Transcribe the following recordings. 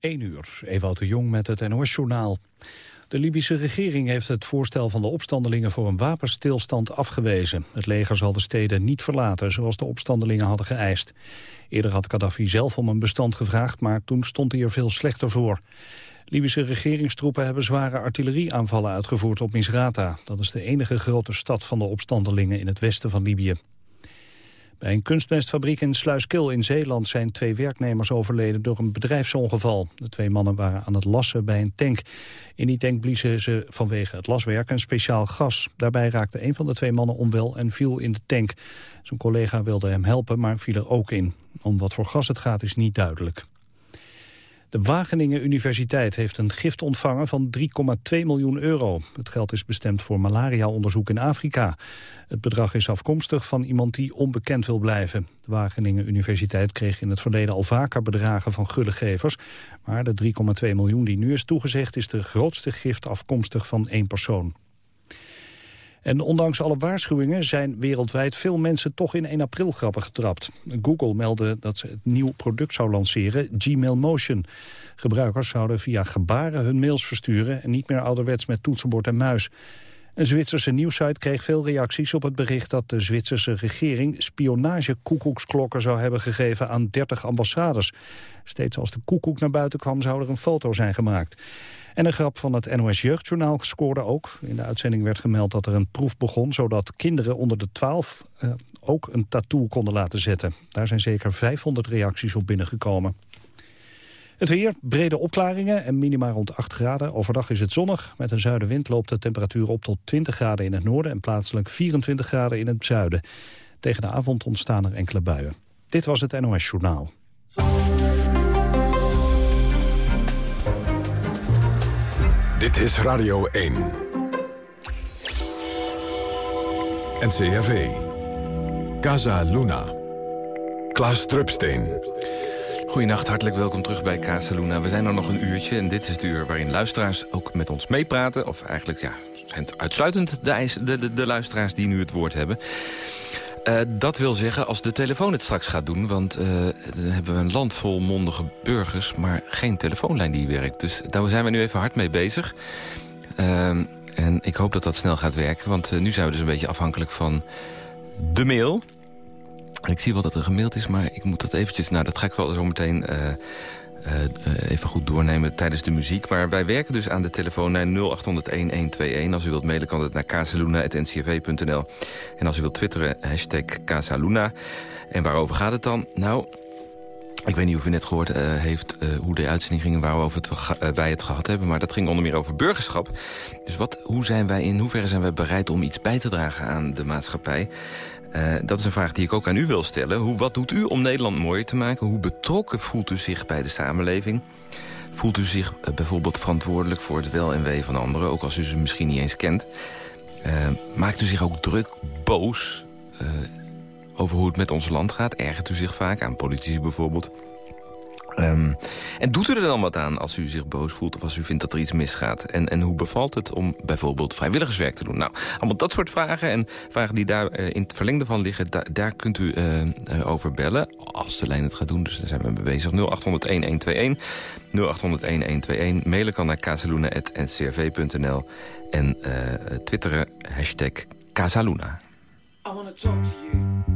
1 uur, Ewout de Jong met het NOS-journaal. De Libische regering heeft het voorstel van de opstandelingen voor een wapenstilstand afgewezen. Het leger zal de steden niet verlaten, zoals de opstandelingen hadden geëist. Eerder had Gaddafi zelf om een bestand gevraagd, maar toen stond hij er veel slechter voor. Libische regeringstroepen hebben zware artillerieaanvallen uitgevoerd op Misrata. Dat is de enige grote stad van de opstandelingen in het westen van Libië. Bij een kunstmestfabriek in Sluiskil in Zeeland zijn twee werknemers overleden door een bedrijfsongeval. De twee mannen waren aan het lassen bij een tank. In die tank bliezen ze vanwege het laswerk een speciaal gas. Daarbij raakte een van de twee mannen onwel en viel in de tank. Zijn collega wilde hem helpen, maar viel er ook in. Om wat voor gas het gaat is niet duidelijk. De Wageningen Universiteit heeft een gift ontvangen van 3,2 miljoen euro. Het geld is bestemd voor malaria-onderzoek in Afrika. Het bedrag is afkomstig van iemand die onbekend wil blijven. De Wageningen Universiteit kreeg in het verleden al vaker bedragen van gullegevers. Maar de 3,2 miljoen die nu is toegezegd is de grootste gift afkomstig van één persoon. En ondanks alle waarschuwingen zijn wereldwijd veel mensen toch in 1 april grappen getrapt. Google meldde dat ze het nieuw product zou lanceren, Gmail Motion. Gebruikers zouden via gebaren hun mails versturen en niet meer ouderwets met toetsenbord en muis. Een Zwitserse nieuwsite kreeg veel reacties op het bericht dat de Zwitserse regering spionagekoekoeksklokken zou hebben gegeven aan 30 ambassades. Steeds als de koekoek naar buiten kwam zou er een foto zijn gemaakt. En een grap van het NOS Jeugdjournaal scoorde ook. In de uitzending werd gemeld dat er een proef begon... zodat kinderen onder de 12 uh, eh, ook een tattoo konden laten zetten. Daar zijn zeker 500 reacties op binnengekomen. Het weer, brede opklaringen en minima rond 8 graden. Overdag is het zonnig. Met een zuidenwind loopt de temperatuur op tot 20 graden in het noorden... en plaatselijk 24 graden in het zuiden. Tegen de avond ontstaan er enkele buien. Dit was het NOS Journaal. Dit is Radio 1. NCRV. Casa Luna. Klaas Drupsteen. Goedenacht, hartelijk welkom terug bij Casa Luna. We zijn er nog een uurtje en dit is het uur waarin luisteraars ook met ons meepraten. Of eigenlijk, ja, zijn uitsluitend de, de, de luisteraars die nu het woord hebben. Uh, dat wil zeggen als de telefoon het straks gaat doen. Want uh, dan hebben we een land vol mondige burgers, maar geen telefoonlijn die werkt. Dus daar zijn we nu even hard mee bezig. Uh, en ik hoop dat dat snel gaat werken. Want uh, nu zijn we dus een beetje afhankelijk van de mail. Ik zie wel dat er gemaild is, maar ik moet dat eventjes... Nou, dat ga ik wel zo meteen even goed doornemen tijdens de muziek. Maar wij werken dus aan de telefoon naar 0800-1121. Als u wilt mailen kan het naar casaluna.ncrv.nl. En als u wilt twitteren, hashtag Casaluna. En waarover gaat het dan? Nou, ik weet niet of u net gehoord uh, heeft uh, hoe de uitzending ging... en waarover wij het gehad hebben. Maar dat ging onder meer over burgerschap. Dus wat, hoe zijn wij, in hoeverre zijn wij bereid om iets bij te dragen aan de maatschappij? Uh, dat is een vraag die ik ook aan u wil stellen. Hoe, wat doet u om Nederland mooier te maken? Hoe betrokken voelt u zich bij de samenleving? Voelt u zich uh, bijvoorbeeld verantwoordelijk voor het wel en wee van anderen... ook als u ze misschien niet eens kent? Uh, maakt u zich ook druk, boos over hoe het met ons land gaat? Ergert u zich vaak aan politici bijvoorbeeld? Um, en doet u er dan wat aan als u zich boos voelt of als u vindt dat er iets misgaat? En, en hoe bevalt het om bijvoorbeeld vrijwilligerswerk te doen? Nou, allemaal dat soort vragen en vragen die daar uh, in het verlengde van liggen... Da daar kunt u uh, uh, over bellen, als de lijn het gaat doen. Dus daar zijn we mee bezig. 0800-1121, 0800-1121. Mailen kan naar casaluna.ncrv.nl en twitteren hashtag Casaluna. I.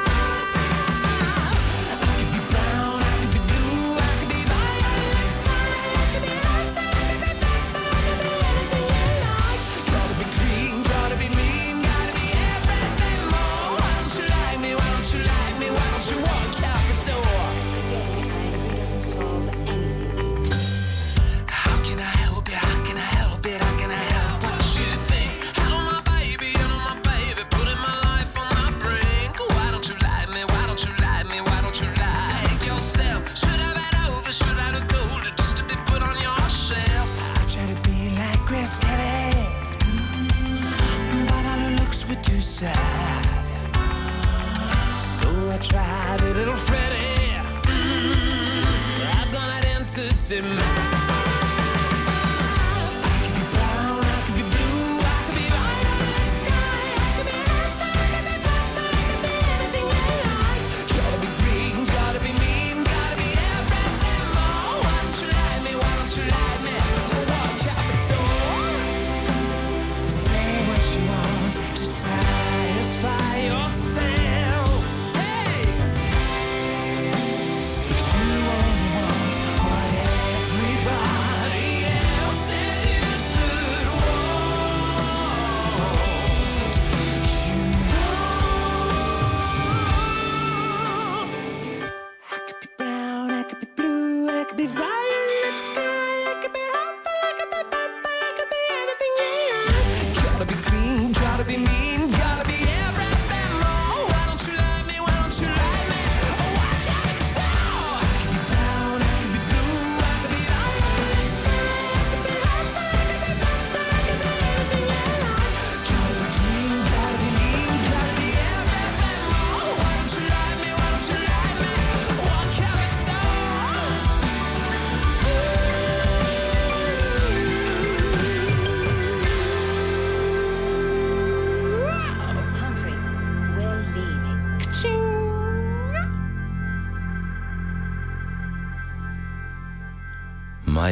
Identity. I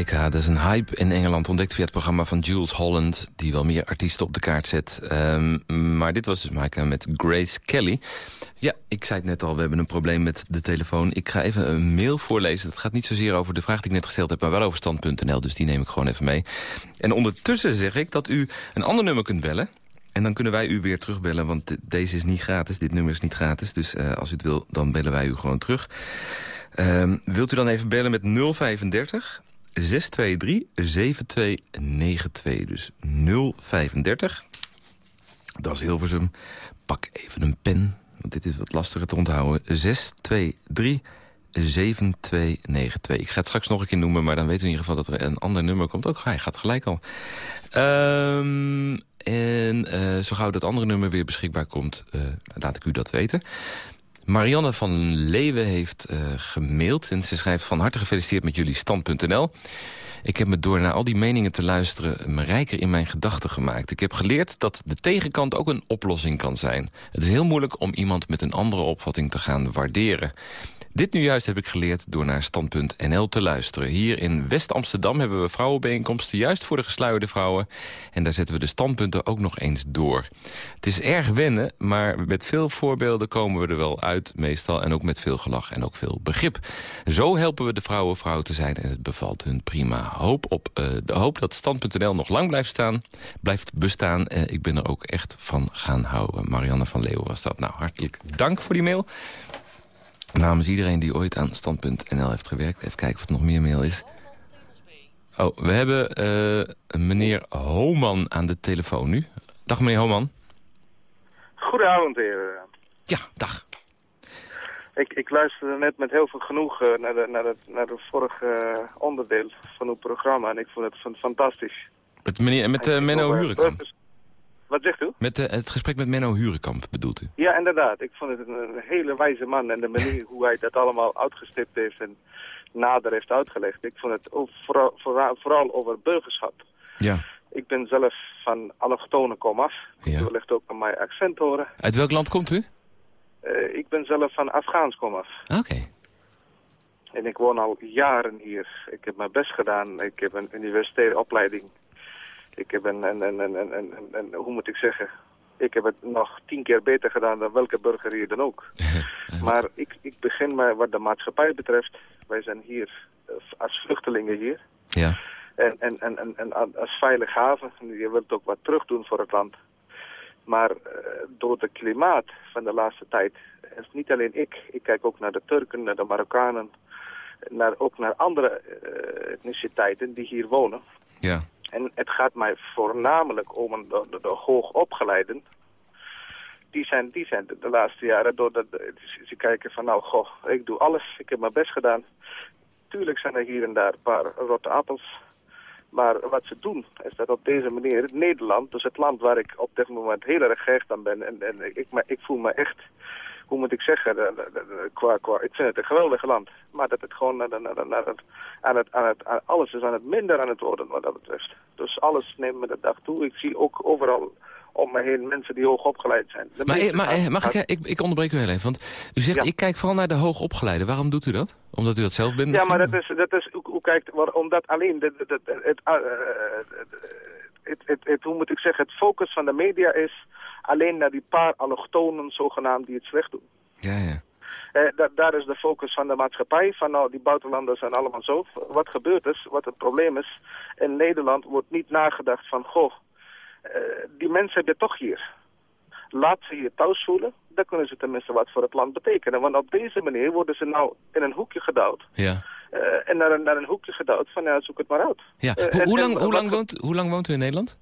Dat is een hype in Engeland. Ontdekt via het programma van Jules Holland... die wel meer artiesten op de kaart zet. Ehm, maar dit was dus Maika met Grace Kelly. Ja, ik zei het net al, we hebben een probleem met de telefoon. Ik ga even een mail voorlezen. Dat gaat niet zozeer over de vraag die ik net gesteld heb... maar wel over stand.nl, dus die neem ik gewoon even mee. En ondertussen zeg ik dat u een ander nummer kunt bellen... En dan kunnen wij u weer terugbellen, want de- deze is niet gratis. Dit nummer is niet gratis, dus eh, als u het wil, dan bellen wij u gewoon terug. Ehm, wilt u dan even bellen met 035 623 7292. Dus 035. Dat is Hilversum. Pak even een pen, want dit is wat lastiger te onthouden. 623 7292. Ik ga het straks nog een keer noemen, maar dan weten we in ieder geval dat er een ander nummer komt. Ook hij gaat gelijk al. Ehm, en eh, zo gauw dat andere nummer weer beschikbaar komt, eh, laat ik u dat weten. Marianne van Leeuwen heeft eh, gemaild en ze schrijft... van harte gefeliciteerd met jullie stand.nl. Ik heb me door naar al die meningen te luisteren... me rijker in mijn gedachten gemaakt. Ik heb geleerd dat de tegenkant ook een oplossing kan zijn. Het is heel moeilijk om iemand met een andere opvatting te gaan waarderen. Dit nu juist heb ik geleerd door naar Stand.nl te luisteren. Hier in West-Amsterdam hebben we vrouwenbijeenkomsten... juist voor de gesluierde vrouwen. En daar zetten we de standpunten ook nog eens door. Het is erg wennen, maar met veel voorbeelden komen we er wel uit... meestal en ook met veel gelach en ook veel begrip. Zo helpen we de vrouwen vrouw te zijn en het bevalt hun prima. Hoop op eh, de hoop dat Stand.nl nog lang blijft staan, blijft bestaan. Eh, ik ben er ook echt van gaan houden. Marianne van Leeuwen was dat. Nou, hartelijk dank voor die mail. Namens iedereen die ooit aan Stand.nl heeft gewerkt. Even kijken of er nog meer mail is. Oh, we hebben eh, meneer Homan aan de telefoon nu. Dag meneer Homan. Goedenavond, heren. Ja, dag. Ik, ik luisterde net met heel veel genoegen naar, de, naar, het, naar het vorige eh, onderdeel van uw programma. En ik vond het fan- fantastisch. Met, meneer, met eh, ik Menno eh, purpose- Wat zegt u? Met eh, het gesprek met Menno Hurenkamp bedoelt u? Ja, inderdaad. Ik vond het een, een hele wijze man. En de manier hoe hij dat allemaal uitgestipt heeft en nader heeft uitgelegd. Ik vond het ook vooral, vooral, vooral over burgerschap. Ja. Ik ben zelf van allochtone komaf. Ja. U wellicht ook aan mijn accent horen. Uit welk land komt u? Eh, ik ben zelf van Afghaans komaf. Oké. En ik woon al jaren hier. Ik heb mijn best gedaan. Ik heb een universitaire opleiding. Ik heb een, een, een, een, een, een- hoe moet ik zeggen... Ik heb het nog tien keer beter gedaan dan welke burger hier dan ook. maar ik, ik begin maar wat de maatschappij betreft. Wij zijn hier eh, als vluchtelingen hier. Ja. En, en, en, en, en als veilig haven. Je wilt ook wat terug doen voor het land. Maar eh, door het klimaat van de laatste tijd... is niet alleen ik. Ik kijk ook naar de Turken, naar de Marokkanen... Naar, ook naar andere eh, etniciteiten die hier wonen. Ja. En het gaat mij voornamelijk om de, de, de hoogopgeleiden. Die zijn, die zijn de, laatste jaren door dat ze, ze kijken van nou goh, ik doe alles, ik heb mijn best gedaan. Tuurlijk zijn er hier en daar een paar rotte appels. Maar wat ze doen, is dat op deze manier Nederland, dus het land waar ik op dit moment heel erg gehecht aan ben, en, en ik, maar, ik voel me echt, hoe moet ik zeggen, qua, qua, ik vind het een geweldig land. Maar dat het gewoon naar, naar, naar, het, aan het, aan het, aan- alles is aan het minder aan het worden wat dat betreft. Dus alles neemt met de dag toe. Ik zie ook overal om me heen mensen die hoog opgeleid zijn. De Maar, eh, maar eh, mag ik, eh, ik, ik onderbreek u heel even, want u zegt Ja. ik kijk vooral naar de hoogopgeleiden. Waarom doet u dat? Omdat u dat zelf bent Ja, maar dat is, dat is hoe, kijkt, omdat alleen de, de, de- het, het, het, het, hoe moet ik zeggen, het focus van de media is alleen naar die paar allochtonen zogenaamd die het slecht doen. Ja, ja. Eh, da- daar is de focus van de maatschappij, van nou, die buitenlanders zijn allemaal zo. Wat gebeurt is, wat het probleem is, in Nederland wordt niet nagedacht van, goh, eh, die mensen heb je toch hier. Laat ze hier thuis voelen, dan kunnen ze tenminste wat voor het land betekenen. Want op deze manier worden ze nou in een hoekje gedouwd. ja. eh, en naar een, naar een hoekje gedouwd van, ja, zoek het maar uit. ja. Hoe, lang, hoe, lang woont, hoe lang woont u in Nederland?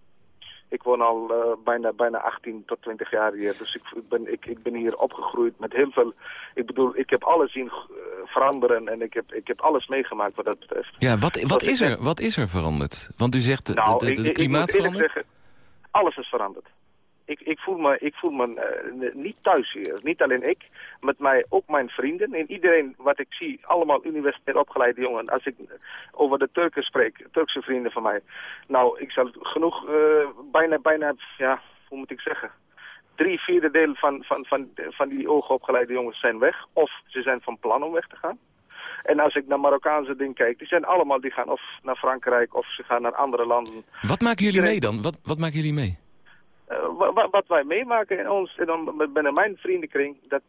Ik woon al eh, bijna, bijna 18 tot 20 jaar hier. Dus ik, ik, ben, ik, ik ben hier opgegroeid met heel veel... Ik bedoel, ik heb alles zien eh, veranderen en ik heb, ik heb alles meegemaakt wat dat betreft. Ja, wat, wat, Wat is er, wat is er veranderd? Want u zegt, het Nou, ik, het ik, ik klimaat moet eerlijk verandert? zeggen, alles is veranderd. Ik, ik voel me, ik voel me eh, niet thuis hier. Niet alleen ik, met mij ook mijn vrienden. En iedereen wat ik zie, allemaal universitair opgeleide jongen. Als ik over de Turken spreek, Turkse vrienden van mij. Nou, ik zal genoeg, eh, bijna, bijna, ja, hoe moet ik zeggen... Drie vierde deel van, van, van, van die hoogopgeleide jongens zijn weg. Of ze zijn van plan om weg te gaan. En als ik naar Marokkaanse dingen kijk, die zijn allemaal, die gaan of naar Frankrijk of ze gaan naar andere landen. Wat maken jullie mee dan? Wat, wat maken jullie mee? Eh, wa- wa- wat wij meemaken in ons, en dan binnen mijn vriendenkring, dat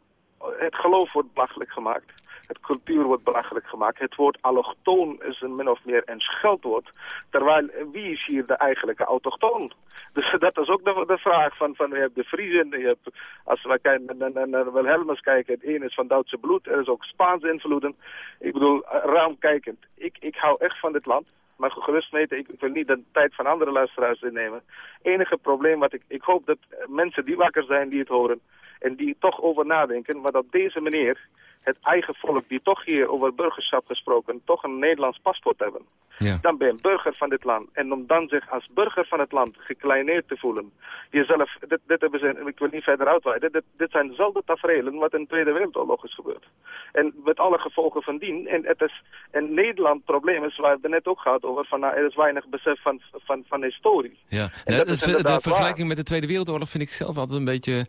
het geloof wordt belachelijk gemaakt. Het cultuur wordt belachelijk gemaakt. Het woord allochtoon is een min of meer een scheldwoord. Terwijl, eh, wie is hier de eigenlijke autochtoon? Dus dat is ook de, vraag van, van, je hebt de Friezen, je hebt, als we naar, Wilhelmus kijken, het ene is van Duitse bloed, er is ook Spaanse invloeden. Ik bedoel, eh, raamkijkend. Ik, ik hou echt van dit land. Maar gerust weten, ik, wil niet de tijd van andere luisteraars innemen. Enige probleem wat ik, ik hoop dat mensen die wakker zijn, die het horen, en die toch over nadenken, maar op deze manier het eigen volk, die toch hier over burgerschap gesproken, toch een Nederlands paspoort hebben. Ja. Dan ben je een burger van dit land. En om dan zich als burger van het land gekleineerd te voelen. Jezelf, dit, dit hebben ze, ik wil niet verder uitweiden, dit, dit zijn dezelfde tafereelen wat in de Tweede Wereldoorlog is gebeurd. En met alle gevolgen van dien. En het is, en Nederland, probleem is, waar we het net ook gehad over, van nou, er is weinig besef van, van, van historie. Ja, En Nou, dat het- is de vergelijking met de Tweede Wereldoorlog vind ik zelf altijd een beetje...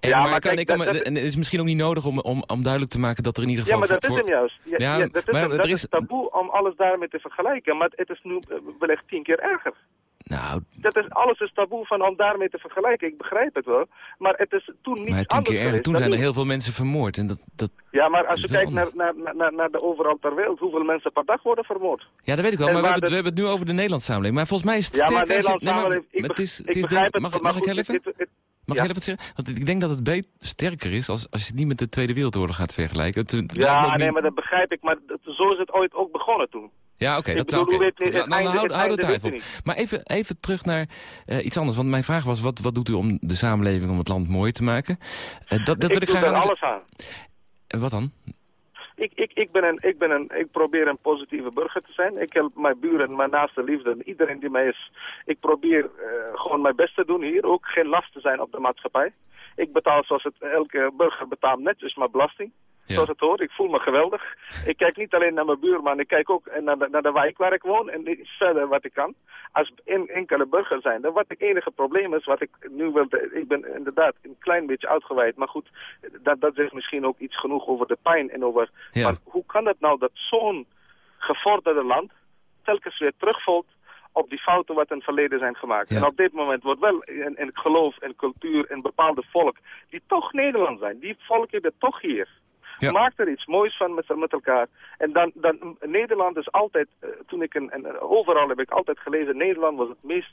Ja, maar kan, kijk, ik kan dat- me- dat- en het is misschien ook niet nodig om, om, om duidelijk te maken dat er in ieder Ja, geval... maar dat voor- is hem juist. Ja, Ja, ja, dat is, maar hem. er Dat is- is taboe om alles daarmee te vergelijken. Maar het is nu eh, wellicht tien keer erger. Nou, Dat is, alles is taboe van om daarmee te vergelijken. Ik begrijp het wel. Maar het is toen niet maar tien keer erger. Toen zijn er heel veel mensen vermoord. En dat, dat, Ja, maar als je kijkt naar, naar, naar, naar de overal ter wereld, hoeveel mensen per dag worden vermoord. ja, dat weet ik wel. En Maar we hebben, de- we hebben het nu over de Nederlandse samenleving. Maar volgens mij is het Ja, maar sterker als je- Nederland nee, maar- samenleving, ik, maar het be- is, het ik is begrijp denk- het, mag, maar mag ik heel even? het- Mag ja. ik even wat zeggen? Want ik denk dat het beet sterker is als, als je het niet met de Tweede Wereldoorlog gaat vergelijken. Het, Ja, nee, niet- maar dat begrijp ik. Maar dat- zo is het ooit ook begonnen toen. Ja, oké, Ik dat bedoel, zou Goed, het einde- het even op. Maar even, even terug naar eh, iets anders. Want mijn vraag was, wat, wat doet u om de samenleving, om het land mooi te maken? Eh, dat dat wil ik ik doe graag aan alles aan. Eh, Wat dan? Ik, ik, ik, ben een, ik, ben een, ik probeer een positieve burger te zijn. Ik help mijn buren, mijn naaste liefde, iedereen die mij is. Ik probeer eh, gewoon mijn best te doen hier. Ook geen last te zijn op de maatschappij. Ik betaal zoals het elke burger betaalt netjes mijn belasting. Ja. Zoals het hoort. Ik voel me geweldig. Ik kijk niet alleen naar mijn buurman, ik kijk ook naar de, naar de wijk waar ik woon en verder wat ik kan. Als en, enkele burger zijn. Wat het enige probleem is, wat ik nu wil, ik ben inderdaad een klein beetje uitgeweid, maar goed, dat, dat zegt misschien ook iets genoeg over de pijn en over Ja. van, hoe kan het nou dat zo'n gevorderde land telkens weer terugvalt op die fouten wat in het verleden zijn gemaakt. Ja. En op dit moment wordt wel in, in geloof en cultuur en bepaalde volk, die toch Nederland zijn, die volk hebben toch hier. Ja. Maak er iets moois van met, met elkaar. En dan, dan, Nederland is altijd, eh, toen ik, een, en overal heb ik altijd gelezen, Nederland was het meest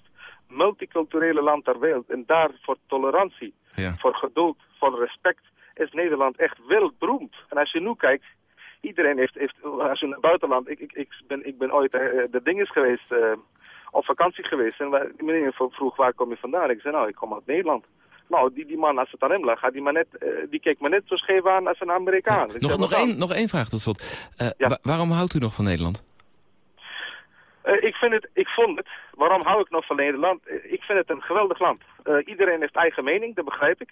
multiculturele land ter wereld. En daar voor tolerantie, Ja. voor geduld, voor respect, is Nederland echt wereldberoemd. En als je nu kijkt, iedereen heeft, heeft als je het buitenland, ik, ik, ik, ben, ik ben ooit eh, de dinges geweest, eh, op vakantie geweest. En waar- meneer vroeg, waar kom je vandaan? Ik zei, nou, ik kom uit Nederland. Nou, die, die man, als het aan hem lag, die, maar net, eh, die keek me net zo scheef aan als een Amerikaan. Ik Nog, nog, één, nog één vraag tot slot. Eh, wa- waarom houdt u nog van Nederland? Eh, ik, vind het, ik vond het, waarom hou ik nog van Nederland? Eh, ik vind het een geweldig land. Eh, iedereen heeft eigen mening, dat begrijp ik.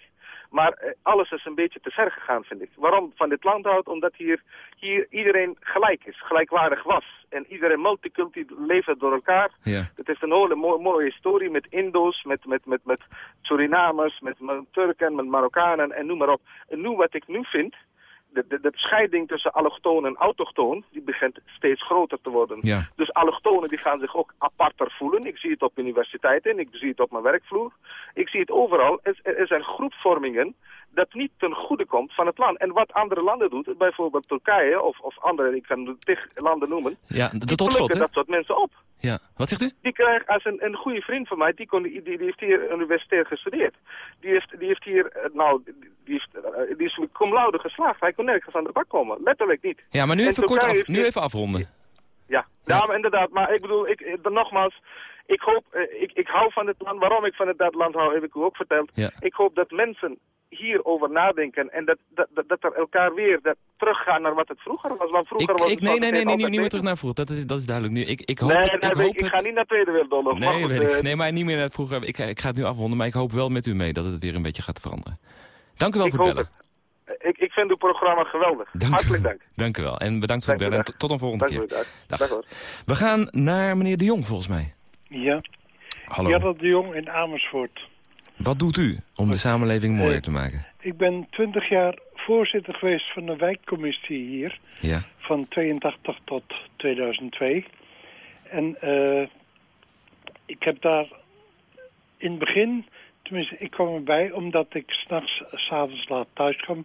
Maar alles is een beetje te ver gegaan, vind ik. Waarom van dit land houdt? Omdat hier, hier iedereen gelijk is, gelijkwaardig was. En iedereen multiculti leeft door elkaar. Ja. Het is een hele mooie, mooie historie met Indo's, met, met, met, met Surinamers, met, met Turken, met Marokkanen en noem maar op. En nu wat ik nu vind, de, de, de scheiding tussen allochtoon en autochtoon, die begint steeds groter te worden. Ja. Dus allochtonen die gaan zich ook aparter voelen. Ik zie het op universiteiten, ik zie het op mijn werkvloer. Ik zie het overal. Er, er zijn groepvormingen dat niet ten goede komt van het land. En wat andere landen doen, bijvoorbeeld Turkije of, of andere, ik kan tig landen noemen, Ja, die tot slot, hè? dat soort mensen op. Ja. Wat zegt u? Die krijgt als een, een goede vriend van mij, die, kon, die, die heeft hier universitair gestudeerd. Die heeft, die heeft hier, eh, nou, die, heeft, eh, die is cum laude geslaagd. Hij kon nergens aan de bak komen. Letterlijk niet. Ja, maar nu En even, kort af, nu even afronden. Ja, Ja. ja. maar inderdaad. Maar ik bedoel, ik, eh, dan nogmaals, ik hoop, eh, ik, ik hou van het land. Waarom ik van het, dat land hou, heb ik u ook verteld. Ja. Ik hoop dat mensen hierover nadenken en dat, dat, dat, dat er elkaar weer dat teruggaan naar wat het vroeger was. Want vroeger Ik, was ik, nee, nee, nee, nee, niet meer terug naar vroeger. Dat is, dat is duidelijk nu. Ik, ik hoop Nee, het, nee, ik nee, hoop ik, het. ga niet naar Tweede Wereldoorlog. maar Nee, goed, weet ik. eh, nee, maar niet meer naar vroeger. Ik, ik ga het nu afronden, maar ik hoop wel met u mee dat het weer een beetje gaat veranderen. Dank u wel Ik voor het bellen. ik, ik vind uw programma geweldig. Dank. Hartelijk dank. Dank u wel. En bedankt voor het Dank bellen. En tot- een volgende Dank u keer. Dag. Dag hoor. We gaan naar meneer De Jong, volgens mij. Ja, Hallo. Gerrit de Jong in Amersfoort. Wat doet u om de samenleving mooier Eh, te maken? Ik ben twintig jaar voorzitter geweest van de wijkcommissie hier. Ja. Van 82 tot 2002. En eh, ik heb daar in het begin... Tenminste, ik kwam erbij omdat ik s'nachts, s'avonds laat thuis kwam.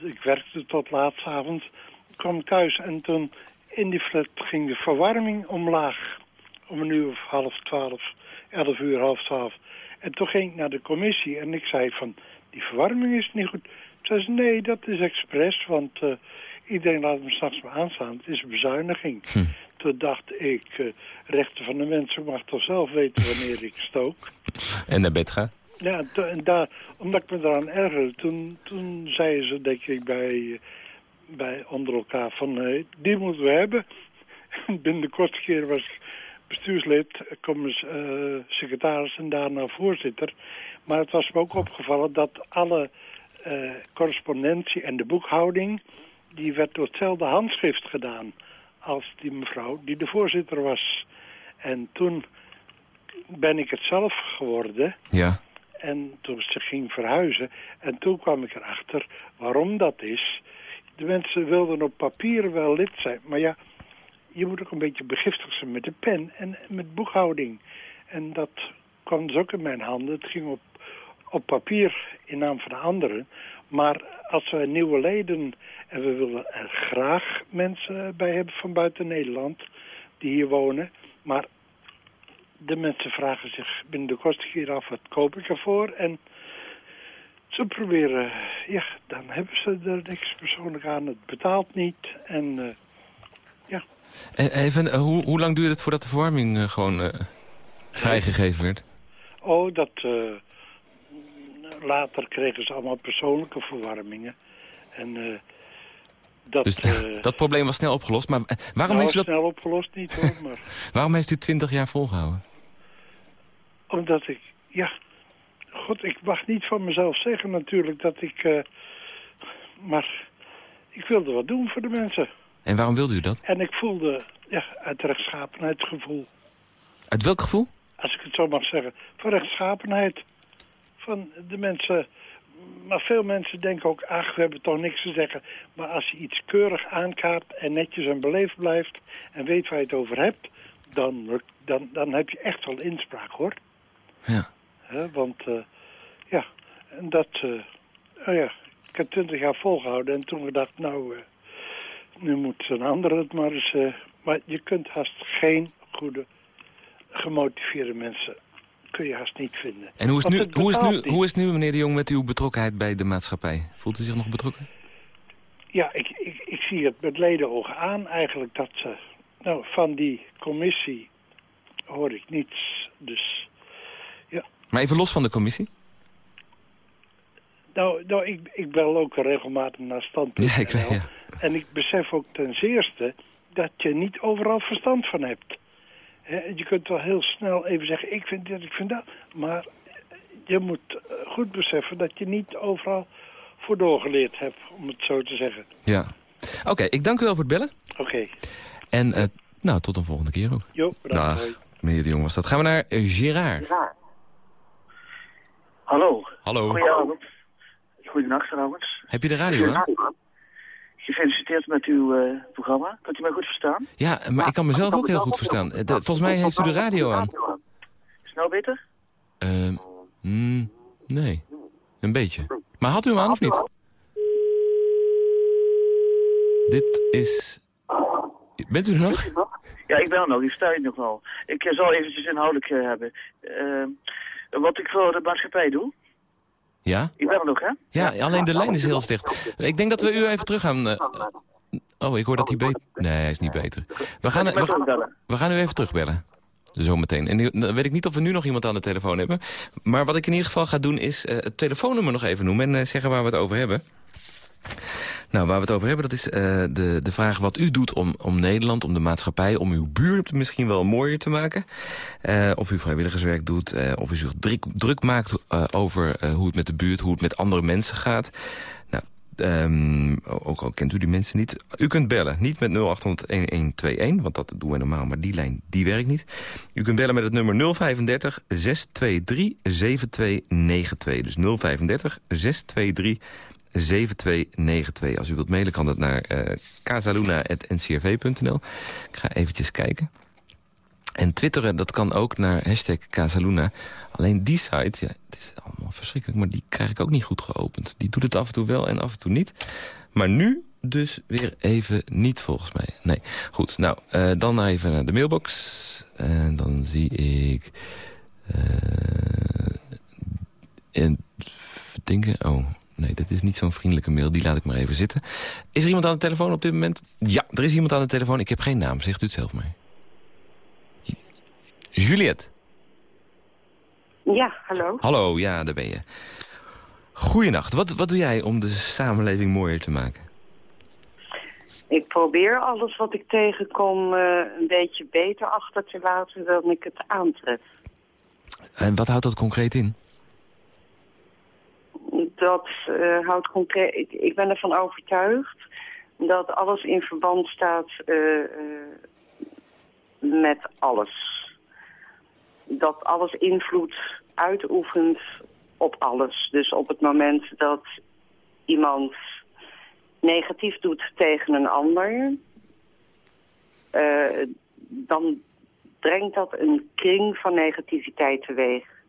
Ik werkte tot laat 's avonds. kwam thuis en toen in die flat ging de verwarming omlaag. Om een uur of half twaalf, elf uur, half twaalf. En toen ging ik naar de commissie en ik zei van, die verwarming is niet goed. Toen zei ze, nee, dat is expres, want eh, iedereen laat hem s'nachts maar aanstaan. Het is een bezuiniging. Hm. Toen dacht ik, eh, rechten van de mensen mag toch zelf weten wanneer ik stook. En naar bed gaan? Ja, en daar, omdat ik me eraan ergerde, toen, toen zeiden ze, denk ik, bij, bij onder elkaar van, eh, die moeten we hebben. Binnen de kortste keer was ik bestuurslid, eh, secretaris en daarna voorzitter. Maar het was me ook opgevallen dat alle eh, correspondentie en de boekhouding... die werd door hetzelfde handschrift gedaan als die mevrouw die de voorzitter was. En toen ben ik het zelf geworden... Ja. En toen ze ging verhuizen. En toen kwam ik erachter waarom dat is. De mensen wilden op papier wel lid zijn. Maar ja, je moet ook een beetje begiftig zijn met de pen en met boekhouding. En dat kwam dus ook in mijn handen. Het ging op, op papier in naam van de anderen. Maar als we nieuwe leden... en we willen er graag mensen bij hebben van buiten Nederland... die hier wonen... maar de mensen vragen zich binnen de kortste keer af, wat koop ik ervoor? En ze proberen, ja, dan hebben ze er niks persoonlijk aan. Het betaalt niet. En Eh, Even, eh, hoe, hoe lang duurde het voordat de verwarming eh, gewoon eh, vrijgegeven werd? oh, dat... eh, later kregen ze allemaal persoonlijke verwarmingen. En eh, dat... Dus eh, dat probleem was snel opgelost. Maar eh, waarom, nou, heeft u dat, snel opgelost niet hoor, maar... waarom heeft u twintig jaar volgehouden? Omdat ik, ja, god, ik mag niet van mezelf zeggen natuurlijk dat ik, eh, maar ik wilde wat doen voor de mensen. En waarom wilde u dat? En ik voelde, ja, uit rechtschapenheidsgevoel, Uit welk gevoel? als ik het zo mag zeggen, van rechtschapenheid. Van de mensen, maar veel mensen denken ook, ach, we hebben toch niks te zeggen. Maar als je iets keurig aankaart en netjes en beleefd blijft en weet waar je het over hebt, dan, dan, dan heb je echt wel inspraak hoor. Ja. Hè, want eh, ja, en dat, oh ja, ik heb twintig jaar volgehouden en toen gedacht, nou, eh, nu moet een ander het maar eens. eh, maar je kunt haast geen goede, gemotiveerde mensen, kun je haast niet vinden. En hoe is, nu, hoe, is nu, hoe is nu, meneer de Jong, met uw betrokkenheid bij de maatschappij? Voelt u zich nog betrokken? Ja, ik, ik, ik zie het met ledenogen aan eigenlijk dat ze, nou, van die commissie hoor ik niets, dus... Maar even los van de commissie? Nou, nou ik, ik bel ook regelmatig naar standpunt. Ja, ik weet, ja. En ik besef ook ten zeerste dat je niet overal verstand van hebt. Hè, je kunt wel heel snel even zeggen, ik vind dit, ik vind dat. Maar je moet eh, goed beseffen dat je niet overal voor doorgeleerd hebt, om het zo te zeggen. Ja. Oké, ik dank u wel voor het bellen. Oké, En eh, nou, tot een volgende keer ook. jo, bedankt. Dag, meneer de Jong was dat. Gaan we naar eh, Gerard. Hallo. Hallo. Goedenavond. Goedenacht trouwens. Heb je de radio aan? Gefeliciteerd met uw eh, programma. Kunt u mij goed verstaan? Ja, maar ik kan mezelf ook heel goed verstaan. Eh, de- volgens mij heeft u de radio aan. Is het nou beter? Ehm, mm, nee, een beetje. Maar had u hem aan of niet? Dit is... Bent u er nog? Ja, ik ben er nog. Ik sta hier nog wel. Ik eh, zal eventjes inhoudelijk hebben. Eh, wat ik voor de maatschappij doe. Ja? Ik ben er nog, hè? Ja, alleen de lijn is heel slecht. Ik denk dat we u even terug gaan... eh, oh, ik hoor dat hij beter... Nee, hij is niet beter. We gaan, we, terugbellen? we gaan u even terugbellen. Zometeen. En dan weet ik niet of we nu nog iemand aan de telefoon hebben. Maar wat ik in ieder geval ga doen is eh, het telefoonnummer nog even noemen... en eh, zeggen waar we het over hebben. Nou, waar we het over hebben, dat is eh, de, de vraag wat u doet om, om Nederland, om de maatschappij... om uw buurt misschien wel mooier te maken. Eh, of u vrijwilligerswerk doet, eh, of u zich druk, druk maakt over hoe het met de buurt... hoe het met andere mensen gaat. Nou, ehm, ook al kent u die mensen niet. U kunt bellen, niet met 0800-1121, want dat doen we normaal... maar die lijn, die werkt niet. U kunt bellen met het nummer 035 623 7292. Dus 035 623 7292. Als u wilt mailen kan dat naar eh casaluna.ncrv.nl. Ik ga eventjes kijken. En twitteren, dat kan ook naar hashtag Casaluna. Alleen die site, ja, het is allemaal verschrikkelijk... maar die krijg ik ook niet goed geopend. Die doet het af en toe wel en af en toe niet. Maar nu dus weer even niet, volgens mij. Nee, goed. Nou, eh, dan even naar de mailbox. En dan zie ik... eh en denken... Oh, nee, dit is niet zo'n vriendelijke mail. Die laat ik maar even zitten. Is er iemand aan de telefoon op dit moment? Ja, er is iemand aan de telefoon. Ik heb geen naam. Zegt u het zelf maar. Juliette. Ja, hallo. Hallo, ja, daar ben je. Goeienacht. Wat, wat doe jij om de samenleving mooier te maken? Ik probeer alles wat ik tegenkom eh, een beetje beter achter te laten dan ik het aantref. En wat houdt dat concreet in? Dat eh, houdt concreet... Ik, ben ervan overtuigd dat alles in verband staat eh, eh, met alles. Dat alles invloed uitoefent op alles. Dus op het moment dat iemand negatief doet tegen een ander... dan brengt dat een kring van negativiteit teweeg.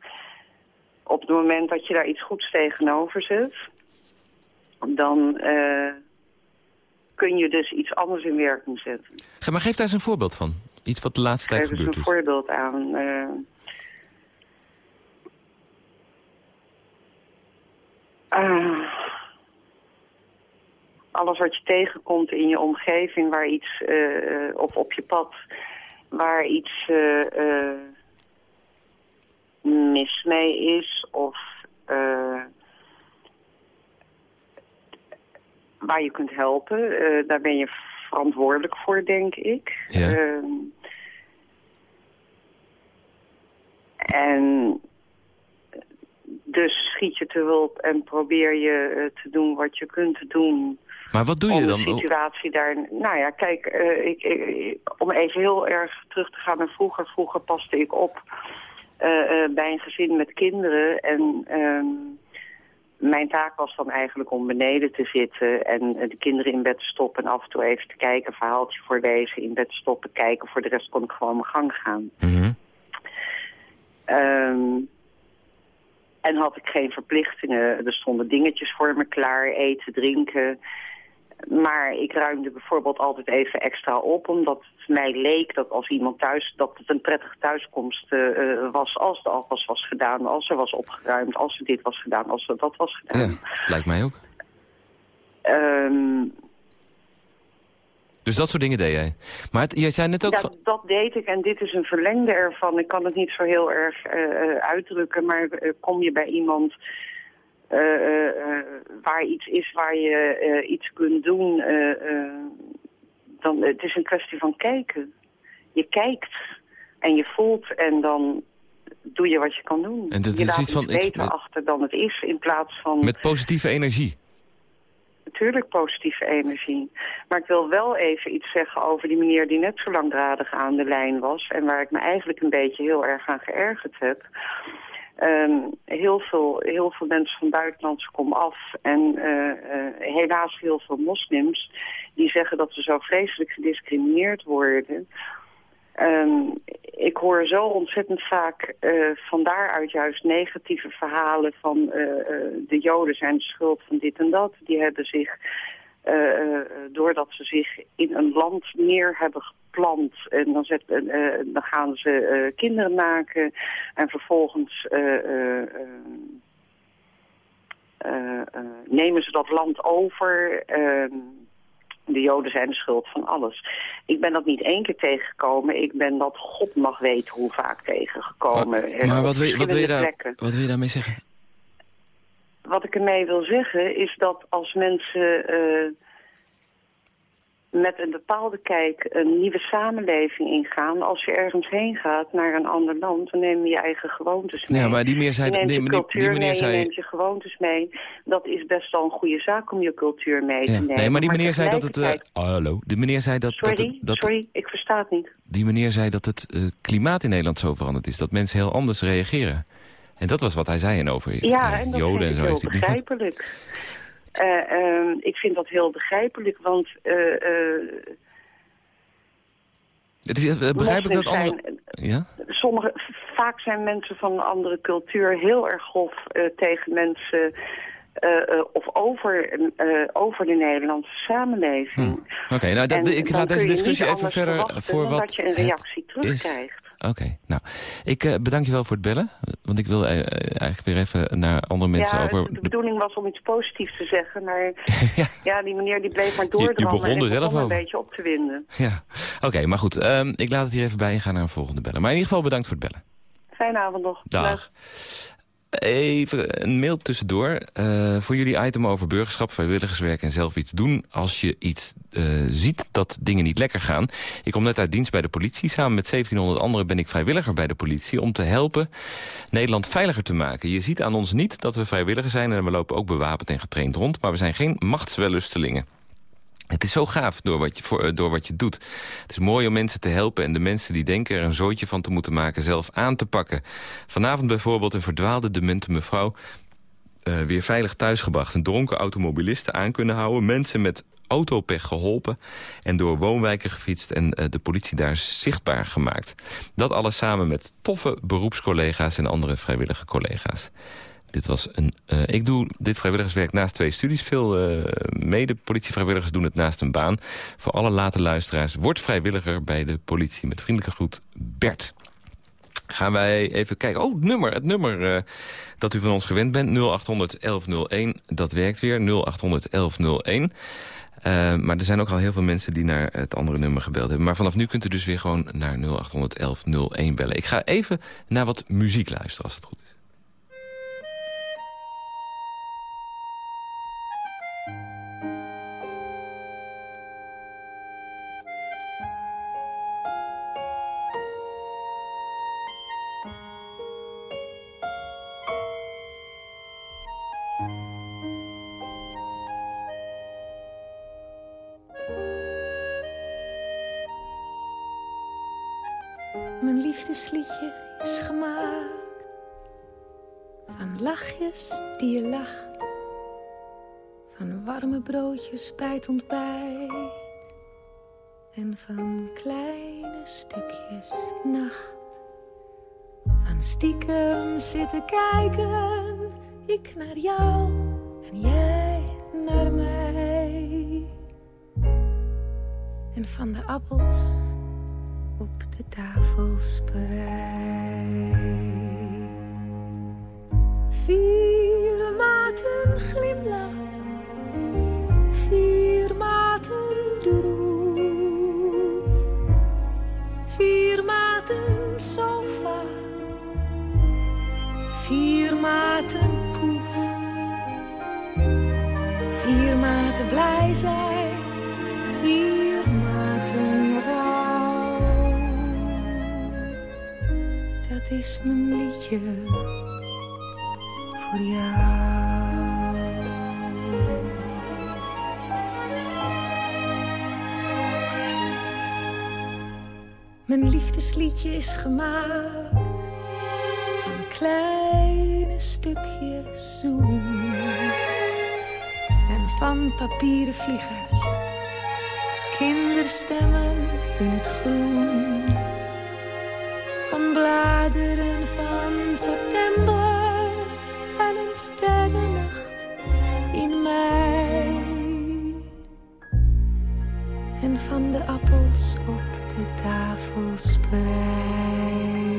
Op het moment dat je daar iets goeds tegenover zet... dan eh, kun je dus iets anders in werking zetten. Maar geef daar eens een voorbeeld van. Iets wat de laatste tijd Geef eens gebeurd een is. voorbeeld aan. eh. Ah. alles wat je tegenkomt in je omgeving, waar iets, eh, of op je pad, waar iets mis mee is, of eh, waar je kunt helpen, eh, daar ben je verantwoordelijk voor, denk ik. Ja. Ehm, en dus schiet je te hulp en probeer je eh, te doen wat je kunt doen Maar wat doe om je de dan? Oh, situatie daar... Nou ja, kijk, ik, ik- om even heel erg terug te gaan naar vroeger. Vroeger paste ik op bij een gezin met kinderen. En ehm, mijn taak was dan eigenlijk om beneden te zitten... en eh, de kinderen in bed te stoppen en af en toe even te kijken... verhaaltje voorlezen, in bed te stoppen, kijken. Voor de rest kon ik gewoon mijn gang gaan. mhm. Ehm, en had ik geen verplichtingen. Er stonden dingetjes voor me klaar, eten, drinken. Maar ik ruimde bijvoorbeeld altijd even extra op, omdat het mij leek dat als iemand thuis, dat het een prettige thuiskomst eh, eh, was als de afwas was gedaan, als er was opgeruimd, als er dit was gedaan, als er dat was gedaan. Ja, lijkt mij ook. Ehm, Dus dat soort dingen deed jij. Maar het- jij zei net ook... ja, van- dat deed ik en dit is een verlengde ervan. Ik kan het niet zo heel erg eh, uitdrukken, maar kom je bij iemand waar iets is waar je eh, iets kunt doen, eh, eh, dan het is een kwestie van kijken. Je kijkt En je voelt en dan doe je wat je kan doen. En dat je is laat iets van- iets beter met- achter dan het is in plaats van Met positieve energie. natuurlijk positieve energie. Maar ik wil wel even iets zeggen over die meneer die net zo langdradig aan de lijn was... en waar ik me eigenlijk een beetje heel erg aan geërgerd heb. Ehm, heel, veel, heel veel mensen van buitenlandse kom af en eh, eh, helaas heel veel moslims... die zeggen dat ze zo vreselijk gediscrimineerd worden... Ehm, ik hoor zo ontzettend vaak eh, van daaruit juist negatieve verhalen van de Joden zijn de schuld van dit en dat. Die hebben zich, doordat ze zich in een land neer hebben geplant, en dan, zet, eh, eh, dan gaan ze eh, kinderen maken en vervolgens eh, eh, eh, eh, eh, nemen ze dat land over. ehm, de Joden zijn de schuld van alles. Ik ben dat niet één keer tegengekomen. Ik ben dat God mag weten hoe vaak tegengekomen. Maar, Eh, wat, wil wat, wil je daar, wat wil je daarmee zeggen? Wat ik ermee wil zeggen is dat als mensen eh, met een bepaalde kijk een nieuwe samenleving ingaan... als je ergens heen gaat naar een ander land, dan neem je je eigen gewoontes mee. Ja, maar die meneer zei... je neemt nee, je die, cultuur die meneer mee, je zei... neemt je gewoontes mee. Dat is best wel een goede zaak om je cultuur mee te Ja, nemen. nee, maar die meneer zei dat het... tegelijkertijd- hallo. De meneer zei dat... dat, Sorry, het, dat sorry, ik versta het niet. Die meneer zei dat het eh, klimaat in Nederland zo veranderd is. Dat mensen heel anders reageren. En dat was wat hij zei en over Ja, eh, en dat Joden en zo. heel begrijpelijk. Eh, ehm, ik vind dat heel begrijpelijk, want... eh, Het is begrijpelijk dat andere... zijn- Ja? sommige, vaak zijn mensen van een andere cultuur heel erg grof tegen mensen... of over, over de Nederlandse samenleving. Oké, nou, dat, ik laat deze discussie even verder voor wat dat je een reactie terugkrijgt. Oké, nou, ik eh, bedank je wel voor het bellen. Want ik wil eh, eigenlijk weer even naar andere mensen ja, over... de bedoeling was om iets positiefs te zeggen, maar ja. die meneer die bleef maar je doordrammen begon er zelf begon een over. beetje op te winden. Ja, oké, maar goed. ehm, ik laat het hier even bij en ga naar een volgende bellen. Maar in ieder geval bedankt voor het bellen. Fijne avond nog. Dag. Even een mail tussendoor. Eh, voor jullie item over burgerschap, vrijwilligerswerk en zelf iets doen... als je iets eh, ziet dat dingen niet lekker gaan. Ik kom net uit dienst bij de politie. Samen met 1700 anderen ben ik vrijwilliger bij de politie... om te helpen Nederland veiliger te maken. Je ziet aan ons niet dat we vrijwilliger zijn... en we lopen ook bewapend en getraind rond... maar we zijn geen machtswellustelingen. Het is zo gaaf door wat, je, eh, door wat je doet. Het is mooi om mensen te helpen en de mensen die denken er een zooitje van te moeten maken zelf aan te pakken. Vanavond bijvoorbeeld een verdwaalde demente mevrouw eh, weer veilig thuisgebracht. Een dronken automobilisten aan kunnen houden. Mensen met autopech geholpen en door woonwijken gefietst en eh, de politie daar zichtbaar gemaakt. Dat alles samen met toffe beroepscollega's en andere vrijwillige collega's. Dit was een, eh, ik doe dit vrijwilligerswerk naast twee studies. Veel eh mede-politievrijwilligers doen het naast een baan. Voor alle late luisteraars, word vrijwilliger bij de politie. Met vriendelijke groet, Bert. Gaan wij even kijken. Oh, het nummer. Het nummer eh, dat u van ons gewend bent. 0800 1101. Dat werkt weer. 0800 1101. Eh, maar er zijn ook al heel veel mensen die naar het andere nummer gebeld hebben. Maar vanaf nu kunt u dus weer gewoon naar 0800 1101 bellen. Ik ga even naar wat muziek luisteren als het goed is. Broodjes bij het ontbijt en van kleine stukjes nacht. Van stiekem zitten kijken, ik naar jou en jij naar mij. En van de appels op de tafelspreid. Vier maten glimlach, sofa, vier maten poef, vier maten blij zijn, vier maten rouw. is mijn liedje voor jou. Liefdesliedje is gemaakt van kleine stukjes zoen. En van papieren vliegers, kinderstemmen in het groen, van bladeren van september en een sterrennacht in mei. En van de appels op de tafel spreid.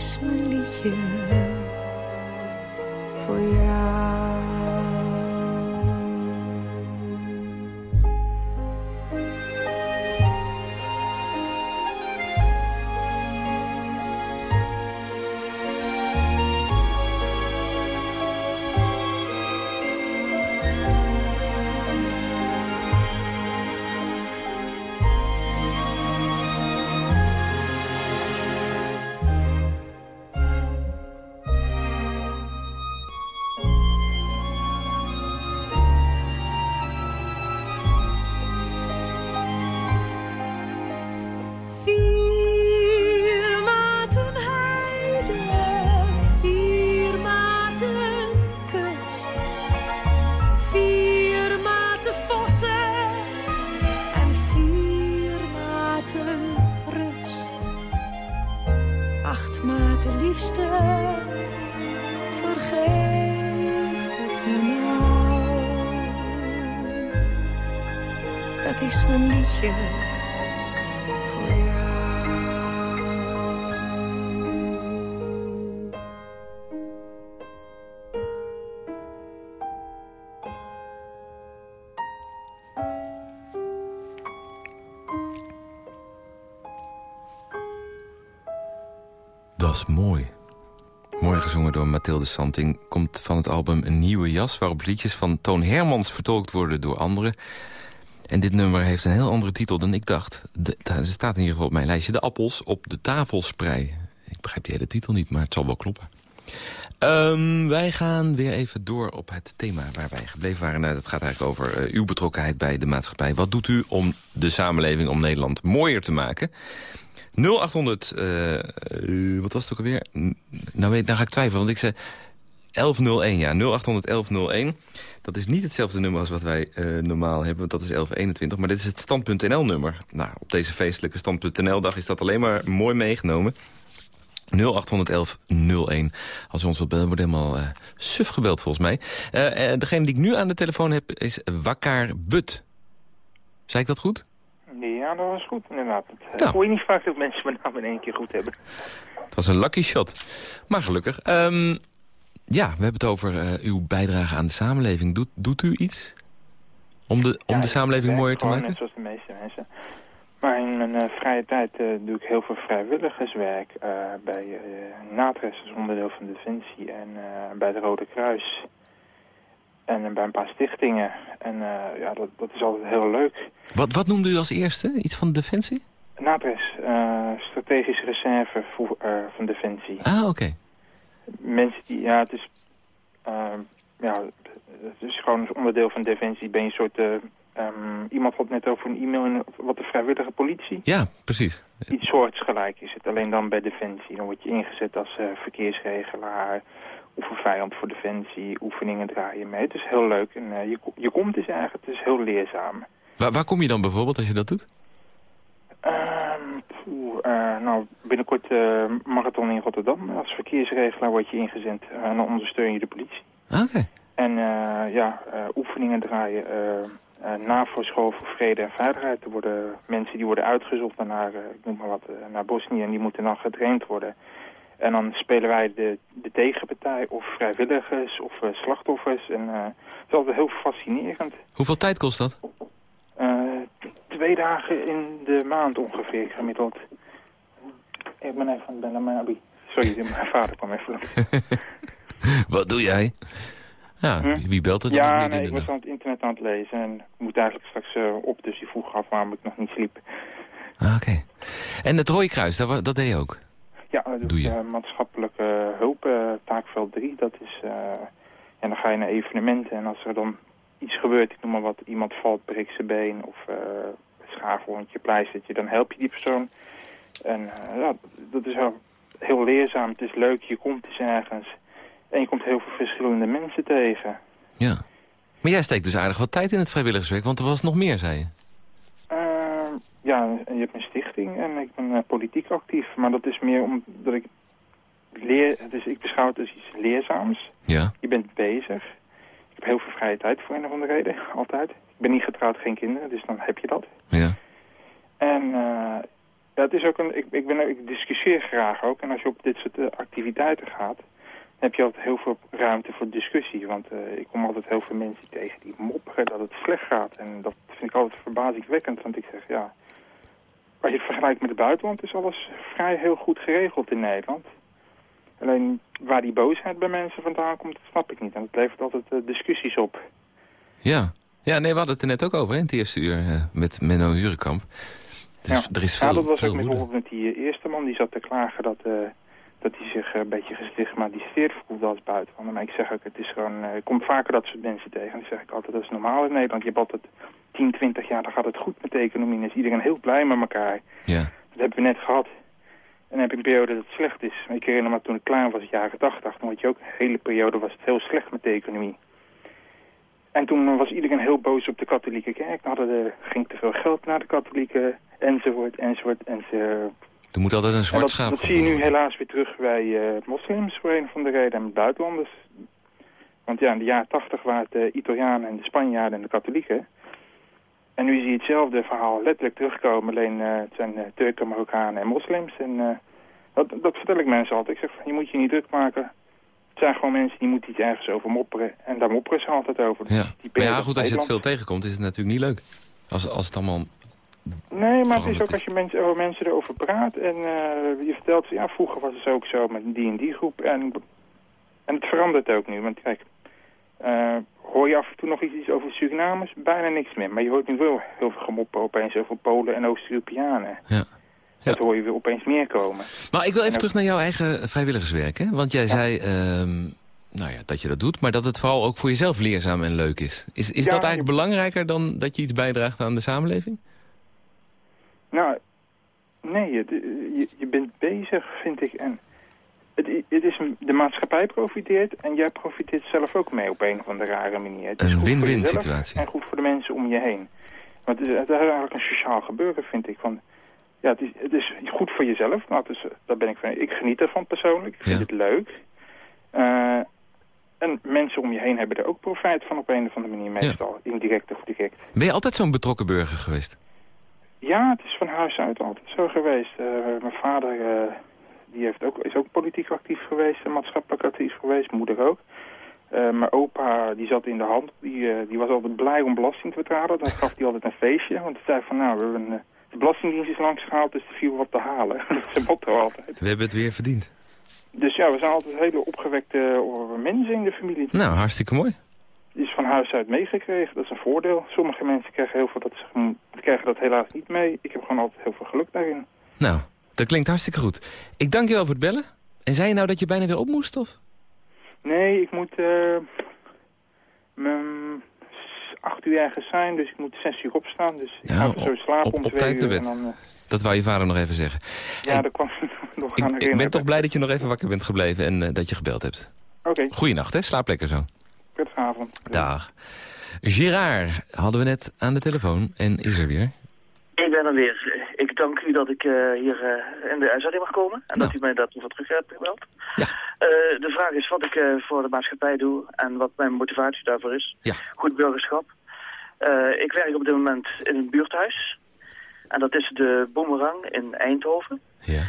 Is mijn liedje Is mooi. Mooi gezongen door Mathilde Santing. Komt van het album Een Nieuwe Jas... waarop liedjes van Toon Hermans vertolkt worden door anderen. En dit nummer heeft een heel andere titel dan ik dacht. Daar staat in ieder geval op mijn lijstje... De appels op de tafelsprei. Ik begrijp die hele titel niet, maar het zal wel kloppen. Ehm, wij gaan weer even door op het thema waar wij gebleven waren. Nou, dat gaat eigenlijk over eh, uw betrokkenheid bij de maatschappij. Wat doet u om de samenleving, om Nederland mooier te maken? 0800, eh, eh, wat was het ook alweer? Nou, weet, nou ga ik twijfelen, want ik zei 1101, ja, 0800 1101. Dat is niet hetzelfde nummer als wat wij eh, normaal hebben, want dat is 1121. Maar dit is het stand.nl-nummer. Nou, op deze feestelijke stand.nl-dag is dat alleen maar mooi meegenomen. 0811 01. Als u ons wilt bellen, wordt helemaal suf gebeld volgens mij. Degene die ik nu aan de telefoon heb is Wakar But. Zei ik dat goed? Ja, dat was goed inderdaad. Het Ja. hoor je niet vaak dat mensen mijn naam in één keer goed hebben. Het was een lucky shot. Maar gelukkig. Ehm, ja, we hebben het over eh, uw bijdrage aan de samenleving. Doet, doet u iets om de, om Ja, de ik samenleving mooier te maken? Net zoals de meeste mensen. Maar in mijn eh, vrije tijd eh, doe ik heel veel vrijwilligerswerk eh, bij uh, NATRES, als onderdeel van Defensie, en eh, bij de Rode Kruis. En bij een paar stichtingen. En eh, ja, dat, dat is altijd heel leuk. Wat, wat noemde u als eerste? Iets van Defensie? NATRES, eh, strategische reserve voor, eh, van Defensie. Ah, oké. mensen die, ja, het is, ja, het is gewoon een onderdeel van Defensie. Ben je een soort, ehm, iemand had net over een e-mail, in, wat de vrijwillige politie. Ja, precies. Iets soortgelijk is het, alleen dan bij Defensie. Dan word je ingezet als verkeersregelaar, oefenvijand voor Defensie, oefeningen draaien mee. Het is heel leuk en eh, je, je komt dus eigenlijk, het is heel leerzaam. Waar, waar kom je dan bijvoorbeeld als je dat doet? Eh, nou, binnenkort eh, marathon in Rotterdam. Als verkeersregelaar word je ingezet en dan ondersteun je de politie. Oké. En ja, oefeningen draaien. NAVO-school voor vrede en veiligheid. Er worden mensen die worden uitgezocht naar, ik noem maar wat, naar Bosnië en die moeten dan getraind worden. En dan spelen wij de, de tegenpartij of vrijwilligers of eh, slachtoffers. En eh, het is altijd heel fascinerend. Hoeveel tijd kost dat? Eh, twee dagen in de maand ongeveer gemiddeld. Ik ben even aan het bellen, mijn Abi. Sorry, mijn vader kwam even. Wat doe jij? Ja, Hm? wie belt er dan ook Ja, nee, ik was aan het internet aan het lezen en ik moet eigenlijk straks op, dus die vroeg af waarom ik nog niet sliep. Ah, Oké. En het Rode Kruis, dat, wa- dat deed je ook? Ja, dat Doe doe je? je. maatschappelijke hulp, eh, taakveld 3, dat is, eh, en dan ga je naar evenementen en als er dan iets gebeurt, ik noem maar wat, iemand valt, breekt zijn been of uh, schaafwondje, pleistertje, dan help je die persoon. En eh, ja, dat is wel heel leerzaam, het is leuk, je komt eens ergens en je komt heel veel verschillende mensen tegen. Ja. Maar jij steekt dus aardig wat tijd in het vrijwilligerswerk, want er was nog meer, zei je. Eh, ja, en je hebt een stichting en ik ben eh, politiek actief. Maar dat is meer omdat ik leer... Dus ik beschouw het als iets leerzaams. Ja. Je bent bezig. Ik heb heel veel vrije tijd voor een of andere reden, altijd. Ik ben niet getrouwd, geen kinderen, dus dan heb je dat. Ja. En uh, ja, het is ook een... Ik, ik, ben, ik discussieer graag ook. En als je op dit soort uh, activiteiten gaat... dan heb je altijd heel veel ruimte voor discussie. Want uh, ik kom altijd heel veel mensen tegen die mopperen dat het slecht gaat. En dat vind ik altijd verbazingwekkend. Want ik zeg, ja... Als je het vergelijkt met het buitenland is alles vrij heel goed geregeld in Nederland. Alleen waar die boosheid bij mensen vandaan komt, dat snap ik niet. En dat levert altijd uh, discussies op. Ja. ja, nee, we hadden het er net ook over hè, in het eerste uur uh, met Menno Hurenkamp. Dus ja. er is veel, ja, dat was veel ook bijvoorbeeld met die uh, eerste man die zat te klagen dat, uh, dat hij zich een beetje gestigmatiseerd voelde als buitenlander. Maar ik zeg ook, het is gewoon, ik kom vaker dat soort mensen tegen. En dan zeg ik altijd, dat is normaal in Nederland. Je hebt altijd 10, 20 jaar, dan gaat het goed met de economie. En is iedereen heel blij met elkaar. Ja. Dat hebben we net gehad. En dan heb je een periode dat het slecht is. Ik herinner me toen ik klein was, jaren 80, toen had je ook een hele periode was het heel slecht met de economie. En toen was iedereen heel boos op de katholieke kerk. Dan hadden de, ging te veel geld naar de katholieken, enzovoort, enzovoort, enzovoort. Er moet altijd een zwart dat, schaap Dat zie je nu helaas weer terug bij uh, moslims voor een van de reden en met buitenlanders. Want ja, in de jaren 80 waren het de Italianen en de Spanjaarden en de katholieken. En nu zie je hetzelfde verhaal letterlijk terugkomen. Alleen uh, het zijn uh, Turken, Marokkanen en moslims. En dat, dat vertel ik mensen altijd. Ik zeg, van, je moet je niet druk maken. Het zijn gewoon mensen die moeten iets ergens over mopperen. En daar mopperen ze altijd over. Dus ja. maar ja, goed, als je het veel tegenkomt is het natuurlijk niet leuk. Als, als het allemaal... Nee, maar het is ook als je mensen, over mensen erover praat. En je vertelt ja, vroeger was het ook zo met die en die groep. En, en het verandert ook nu. Want kijk, hoor je af en toe nog iets over Surinamers? Bijna niks meer. Maar je hoort nu wel heel veel gemoppen opeens over Polen en Oost-Europeanen. Ja. ja. Dat hoor je weer opeens meer komen. Maar ik wil even terug naar jouw eigen vrijwilligerswerk. Hè? Want jij ja. zei um, nou ja, dat je dat doet, maar dat het vooral ook voor jezelf leerzaam en leuk is. Is, is ja, dat eigenlijk belangrijker dan dat je iets bijdraagt aan de samenleving? Nou, nee, je, je, je bent bezig, vind ik. En het, het is, de maatschappij profiteert en jij profiteert zelf ook mee op een of andere rare manier. Een win-win situatie. En goed voor de mensen om je heen. Want het is, het is eigenlijk een sociaal gebeuren, vind ik. Van, ja, het is, het is goed voor jezelf. Het is, daar ben ik van. Ik geniet ervan persoonlijk. Ik vind ja. het leuk. Uh, en mensen om je heen hebben er ook profijt van op een of andere manier meestal. Ja. Indirect of direct. Ben je altijd zo'n betrokken burger geweest? Ja, het is van huis uit altijd zo geweest. Uh, mijn vader... Uh, die heeft ook, is ook politiek actief geweest en maatschappelijk actief geweest, moeder ook. Uh, mijn opa die zat in de hand, die, die was altijd blij om belasting te betalen. Dan gaf hij altijd een feestje, want hij zei van nou, we hebben, uh, de belastingdienst is langs gehaald, dus er viel wat te halen. dat is zijn motto altijd. We hebben het weer verdiend. Dus ja, we zijn altijd hele opgewekte mensen in de familie. Nou, hartstikke mooi. Is van huis uit meegekregen, dat is een voordeel. Sommige mensen krijgen, heel veel dat, krijgen dat helaas niet mee. Ik heb gewoon altijd heel veel geluk daarin. Nou, dat klinkt hartstikke goed. Ik dank je wel voor het bellen. En zei je nou dat je bijna weer op moest, of? Nee, ik moet uh, acht uur ergens zijn, dus ik moet zes uur opstaan. Dus ik ja, ga zo slapen op, om op twee tijd uur. bed. Dan, uh, dat wou je vader nog even zeggen. Ja, en, daar kwam nog ik, aan ik ben toch blij dat je nog even wakker bent gebleven en uh, dat je gebeld hebt. Oké. Okay. Goeienacht, hè? Slaap lekker zo. Prettige avond. Dag. Gerard hadden we net aan de telefoon en is er weer. Ik ben er weer. Ik dank u dat ik uh, hier uh, in de uitzending mag komen. En nou. dat u mij dat voor terug hebt gebeld. Ja. Uh, de vraag is wat ik voor de maatschappij doe en wat mijn motivatie daarvoor is. Ja. Goed burgerschap. ik werk op dit moment in een buurthuis. En dat is de Boemerang in Eindhoven. Ja.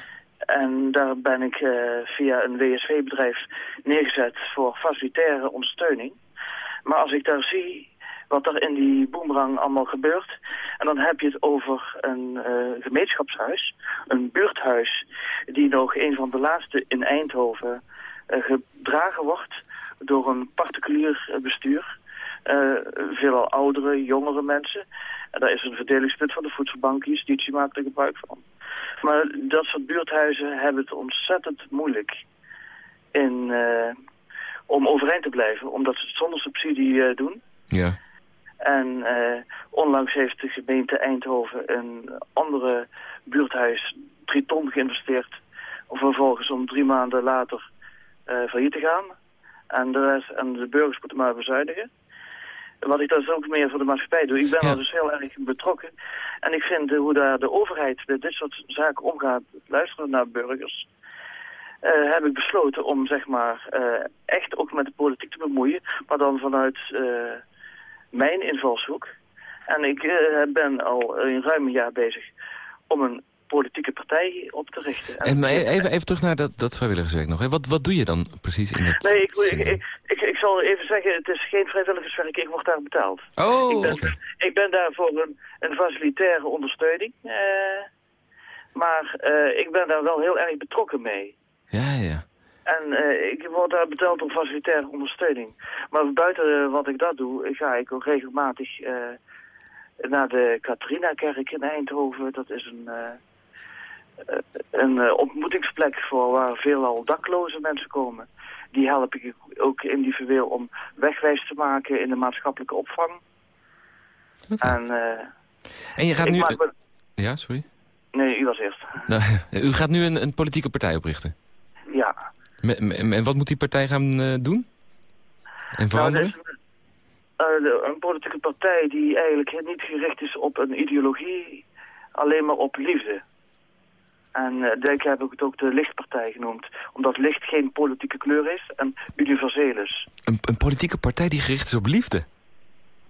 En daar ben ik eh, via een WSV-bedrijf neergezet voor facilitaire ondersteuning. Maar als ik daar zie wat er in die boemerang allemaal gebeurt... en dan heb je het over een eh, gemeenschapshuis, een buurthuis... die nog een van de laatste in Eindhoven eh, gedragen wordt door een particulier bestuur. Eh, veelal oudere, jongere mensen. En daar is een verdelingspunt van de voedselbank, justitie maakt er gebruik van. Maar dat soort buurthuizen hebben het ontzettend moeilijk in, eh, om overeind te blijven. Omdat ze het zonder subsidie eh, doen. Ja. En eh, onlangs heeft de gemeente Eindhoven een andere buurthuis drie ton geïnvesteerd. Om vervolgens om drie maanden later failliet te gaan. En de, rest, en de burgers moeten maar bezuinigen. Wat ik dus ook meer voor de maatschappij doe. Ik ben er dus heel erg betrokken. En ik vind eh, hoe daar de overheid met dit soort zaken omgaat, luisteren naar burgers. eh, heb ik besloten om zeg maar eh, echt ook met de politiek te bemoeien. Maar dan vanuit eh, mijn invalshoek. En ik ben al een ruim een jaar bezig om een politieke partij op te richten. En maar e- even, even terug naar dat, dat vrijwilligerswerk nog. hè. Wat, wat doe je dan precies in dat... Nee, ik, ik, ik, ik, zal even zeggen, het is geen vrijwilligerswerk, ik word daar betaald. Oh, ik, ben, ik ben daar voor een, een facilitaire ondersteuning. eh, maar eh, ik ben daar wel heel erg betrokken mee. Ja, ja. En eh, ik word daar betaald door facilitaire ondersteuning. Maar buiten wat ik dat doe, ga ik ook regelmatig naar de Catharina-kerk in Eindhoven. Dat is een, een eh, ontmoetingsplek voor waar veelal dakloze mensen komen. Die help ik ook individueel om wegwijs te maken in de maatschappelijke opvang. En, eh, En je gaat nu... maak Ja, sorry. Nee, u was eerst. Nou, u gaat nu een, een politieke partij oprichten. Ja. En wat moet die partij gaan eh, doen? En veranderen? Nou, dat is een, eh, de- een politieke partij die eigenlijk niet gericht is op een ideologie, alleen maar op liefde. En eh denk heb ik het ook de lichtpartij genoemd, omdat licht geen politieke kleur is en universeel is. Een, een politieke partij die gericht is op liefde.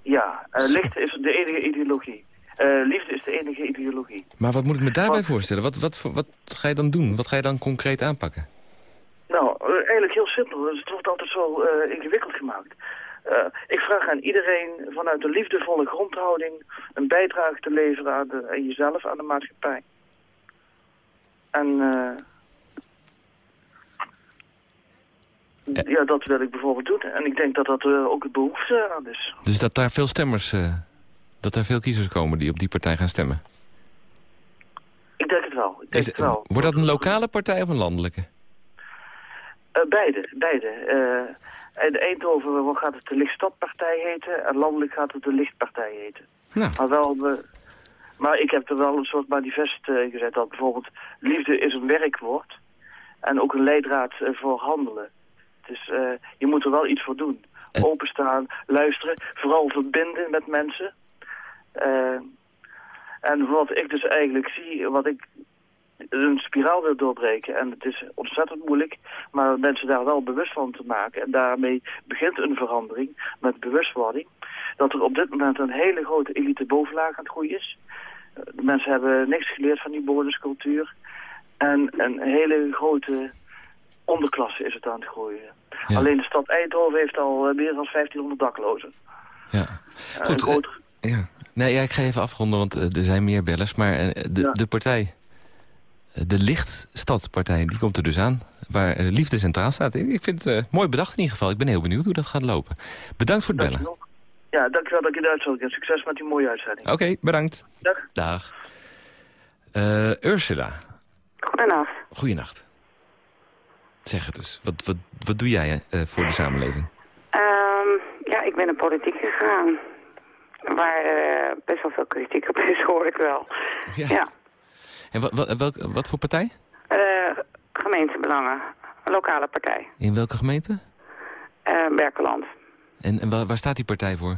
Ja, eh, licht is de enige ideologie. Eh, liefde is de enige ideologie. Maar wat moet ik me daarbij voorstellen? Wat, wat, wat ga je dan doen? Wat ga je dan concreet aanpakken? Nou, eigenlijk heel simpel. Dus het wordt altijd zo ingewikkeld gemaakt. Ik vraag aan iedereen vanuit een liefdevolle grondhouding een bijdrage te leveren aan, de, aan jezelf, aan de maatschappij. En eh, ja, dat wil ik bijvoorbeeld doen. En ik denk dat dat eh, ook het behoefte aan is. Dus dat daar veel stemmers, eh, dat daar veel kiezers komen die op die partij gaan stemmen. Ik denk het wel. Ik denk Is, het wel. wordt dat een lokale partij of een landelijke? Eh, beide, beide. Eh, in Eindhoven gaat het de Lichtstadpartij heten en landelijk gaat het de Lichtpartij heten. Nou. Maar, wel, we- maar ik heb er wel een soort manifest eh, gezet dat bijvoorbeeld liefde is een werkwoord en ook een leidraad eh, voor handelen. Dus eh, je moet er wel iets voor doen. Openstaan, luisteren, vooral verbinden met mensen. En wat ik dus eigenlijk zie, wat ik een spiraal wil doorbreken. En het is ontzettend moeilijk, maar mensen daar wel bewust van te maken. En daarmee begint een verandering met bewustwording. Dat er op dit moment een hele grote elite bovenlaag aan het groeien is. Eh, De mensen hebben niks geleerd van die bodemscultuur. En een hele grote onderklasse is het aan het groeien. Alleen de stad Eindhoven heeft al eh, meer dan 1500 daklozen. Ja. Eh, Goed, Ja. Nee, ja, ik ga even afronden, want eh, er zijn meer bellers. Maar eh, de, de partij, eh, de Lichtstadpartij, die komt er dus aan. Waar eh, liefde centraal staat. Ik vind het eh, mooi bedacht in ieder geval. Ik ben heel benieuwd hoe dat gaat lopen. Bedankt voor het bellen. Oké, Ja, dankjewel dat ik het uitzond. Succes met die mooie uitzending. bedankt. Dag. Dag. Eh, Ursula, Goedenacht. goeienacht. Zeg het eens. Wat, wat, wat doe jij eh, voor de samenleving? Ehm, ja, ik ben in politiek gegaan. Waar eh, best wel veel kritiek op is, hoor ik wel. Ja. Ja. En wat, wat, welk, wat voor partij? Eh, gemeentebelangen. Een lokale partij. In welke gemeente? Berkeland. En, en waar, waar staat die partij voor?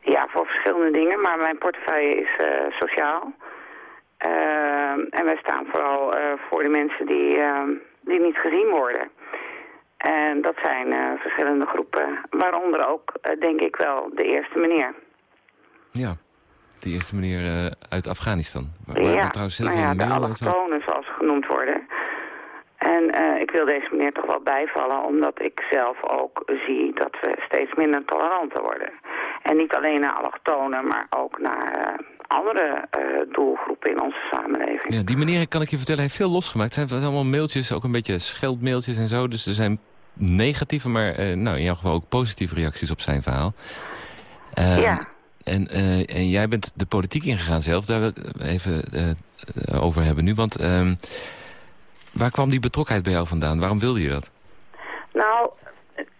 Ja, voor verschillende dingen. Maar mijn portefeuille is eh, sociaal. Ehm, en wij staan vooral eh, voor de mensen die, ehm, die niet gezien worden. En dat zijn eh, verschillende groepen. Waaronder ook, denk ik wel, de eerste meneer. Ja. Die eerste meneer uit Afghanistan. Waar, waar ja, trouwens heel nou veel ja, de allochtonen zoals ze genoemd worden. En eh, ik wil deze meneer toch wel bijvallen, omdat ik zelf ook zie dat we steeds minder toleranter worden. En niet alleen naar allochtonen, maar ook naar eh, andere eh, doelgroepen in onze samenleving. Ja, die meneer, kan ik je vertellen, heeft veel losgemaakt. Het zijn allemaal mailtjes, ook een beetje scheldmailtjes en zo. Dus er zijn negatieve, maar nou, in jouw geval ook positieve reacties op zijn verhaal. Ehm, Ja. En, en jij bent de politiek ingegaan zelf, daar wil ik even over hebben nu. Want ehm, waar kwam die betrokkenheid bij jou vandaan? Waarom wilde je dat? Nou,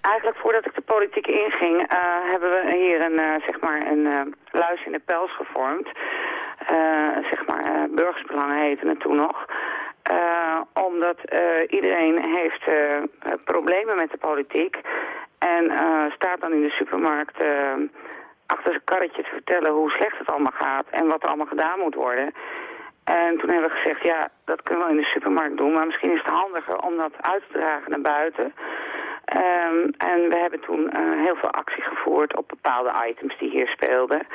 eigenlijk voordat ik de politiek inging, eh, hebben we hier een, eh, zeg maar een eh, luis in de pels gevormd. Zeg maar, burgersbelangen heette het toen nog. Omdat iedereen heeft problemen met de politiek. En staat dan in de supermarkt achter zijn karretje te vertellen hoe slecht het allemaal gaat. En wat er allemaal gedaan moet worden. En toen hebben we gezegd, ja, dat kunnen we in de supermarkt doen. Maar misschien is het handiger om dat uit te dragen naar buiten. Ehm, en we hebben toen eh, heel veel actie gevoerd op bepaalde items die hier speelden.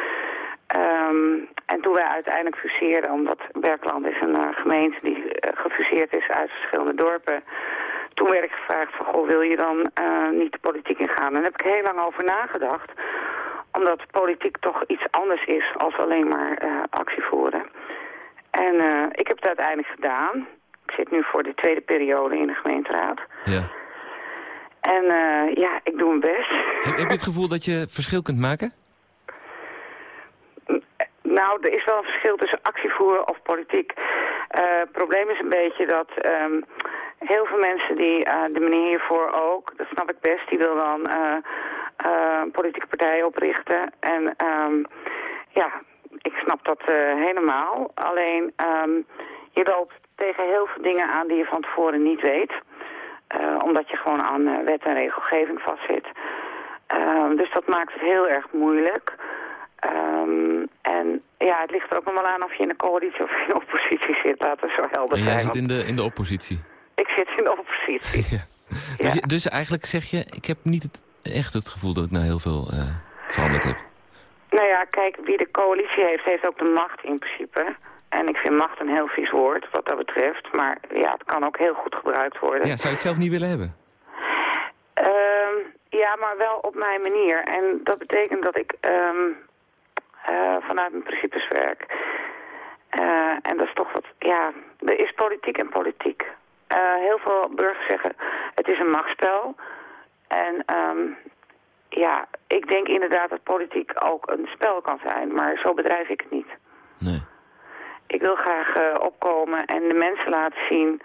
Ehm, en toen wij uiteindelijk fuseerden, omdat Berkland is een eh, gemeente die eh, gefuseerd is uit verschillende dorpen. Toen werd ik gevraagd van, goh, wil je dan niet de politiek ingaan? En daar heb ik heel lang over nagedacht. Omdat politiek toch iets anders is als alleen maar actie voeren. En eh, ik heb het uiteindelijk gedaan. Ik zit nu voor de tweede periode in de gemeenteraad. Ja. En eh, ja, ik doe mijn best. Heb, heb je het gevoel dat je verschil kunt maken? Nou, er is wel een verschil tussen actie voeren of politiek. Eh, Het probleem is een beetje dat ehm, heel veel mensen die, de meneer hiervoor ook, dat snap ik best, die wil dan een politieke partij oprichten. En ehm, ja, ik snap dat eh, helemaal. Alleen, ehm, je loopt tegen heel veel dingen aan die je van tevoren niet weet. Eh, omdat je gewoon aan eh, wet en regelgeving vastzit. Ehm, dus dat maakt het heel erg moeilijk. Ehm, en ja, het ligt er ook nog wel aan of je in een coalitie of in een oppositie zit. Laten we zo helder En zijn. jij zit want in de, in de oppositie. Ik zit in de oppositie. Dus, dus eigenlijk zeg je, ik heb niet het, echt het gevoel dat ik nou heel veel veranderd heb. Nou ja, kijk, wie de coalitie heeft, heeft ook de macht in principe. En ik vind macht een heel vies woord wat dat betreft. Maar ja, het kan ook heel goed gebruikt worden. Ja, zou je het zelf niet willen hebben? Ehm, ja, maar wel op mijn manier. En dat betekent dat ik eh, vanuit mijn principes werk. Eh, en dat is toch wat, ja, er is politiek en politiek. Eh, heel veel burgers zeggen, het is een machtsspel. En ehm, ja, ik denk inderdaad dat politiek ook een spel kan zijn. Maar zo bedrijf ik het niet. Nee. Ik wil graag eh, opkomen en de mensen laten zien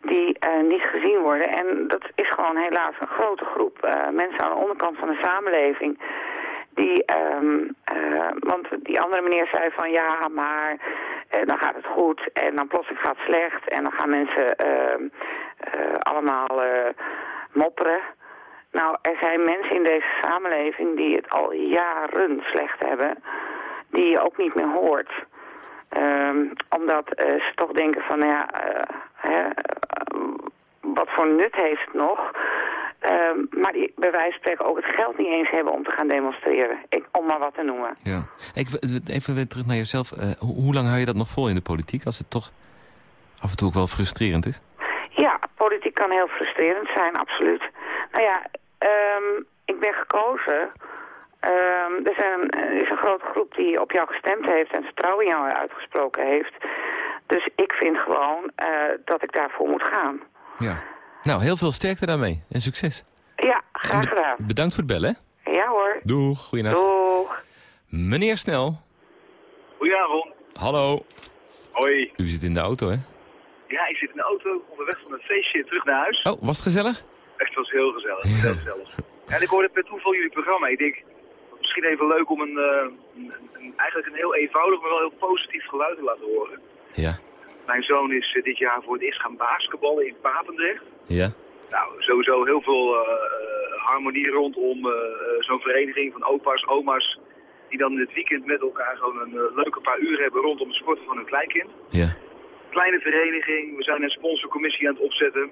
die eh, niet gezien worden. En dat is gewoon helaas een grote groep eh, mensen aan de onderkant van de samenleving. Die, eh, want die andere meneer zei van ja, maar dan gaat het goed en dan plotseling gaat het slecht. En dan gaan mensen ehm, eh, allemaal mopperen. Nou, er zijn mensen in deze samenleving die het al jaren slecht hebben, die je ook niet meer hoort. Ehm, omdat eh, ze toch denken van, nou ja, eh, hè, wat voor nut heeft het nog? Ehm, maar die bij wijze van spreken ook het geld niet eens hebben om te gaan demonstreren. Ik, om maar wat te noemen. Ja. Ik, even weer terug naar jezelf. Eh, ho- hoe lang hou je dat nog vol in de politiek? Als het toch af en toe ook wel frustrerend is? Ja, politiek kan heel frustrerend zijn, absoluut. Nou ja, ehm, ik ben gekozen. Ehm, er, zijn, er is een grote groep die op jou gestemd heeft en vertrouwen in jou uitgesproken heeft. Dus ik vind gewoon eh, dat ik daarvoor moet gaan. Ja. Nou, heel veel sterkte daarmee. En succes. Ja, graag be- gedaan. bedankt voor het bellen. Ja hoor. Doeg, goeienacht. Doeg. Meneer Snel. Goedenavond. Hallo. Hoi. U zit in de auto, hè? Ja, ik zit in de auto onderweg van een feestje terug naar huis. Oh, was het gezellig? Echt, het was heel gezellig. Heel gezellig. En ik hoorde per toeval jullie programma. Ik denk, misschien even leuk om een, eh, een, een- eigenlijk een heel eenvoudig, maar wel heel positief geluid te laten horen. Ja. Mijn zoon is eh, dit jaar voor het eerst gaan basketballen in Papendrecht. Ja. Nou, sowieso heel veel eh, harmonie rondom zo'n vereniging van opa's, oma's... die dan in het weekend met elkaar gewoon een leuke paar uur hebben rondom het sporten van hun kleinkind. Ja. Kleine vereniging, we zijn een sponsorcommissie aan het opzetten.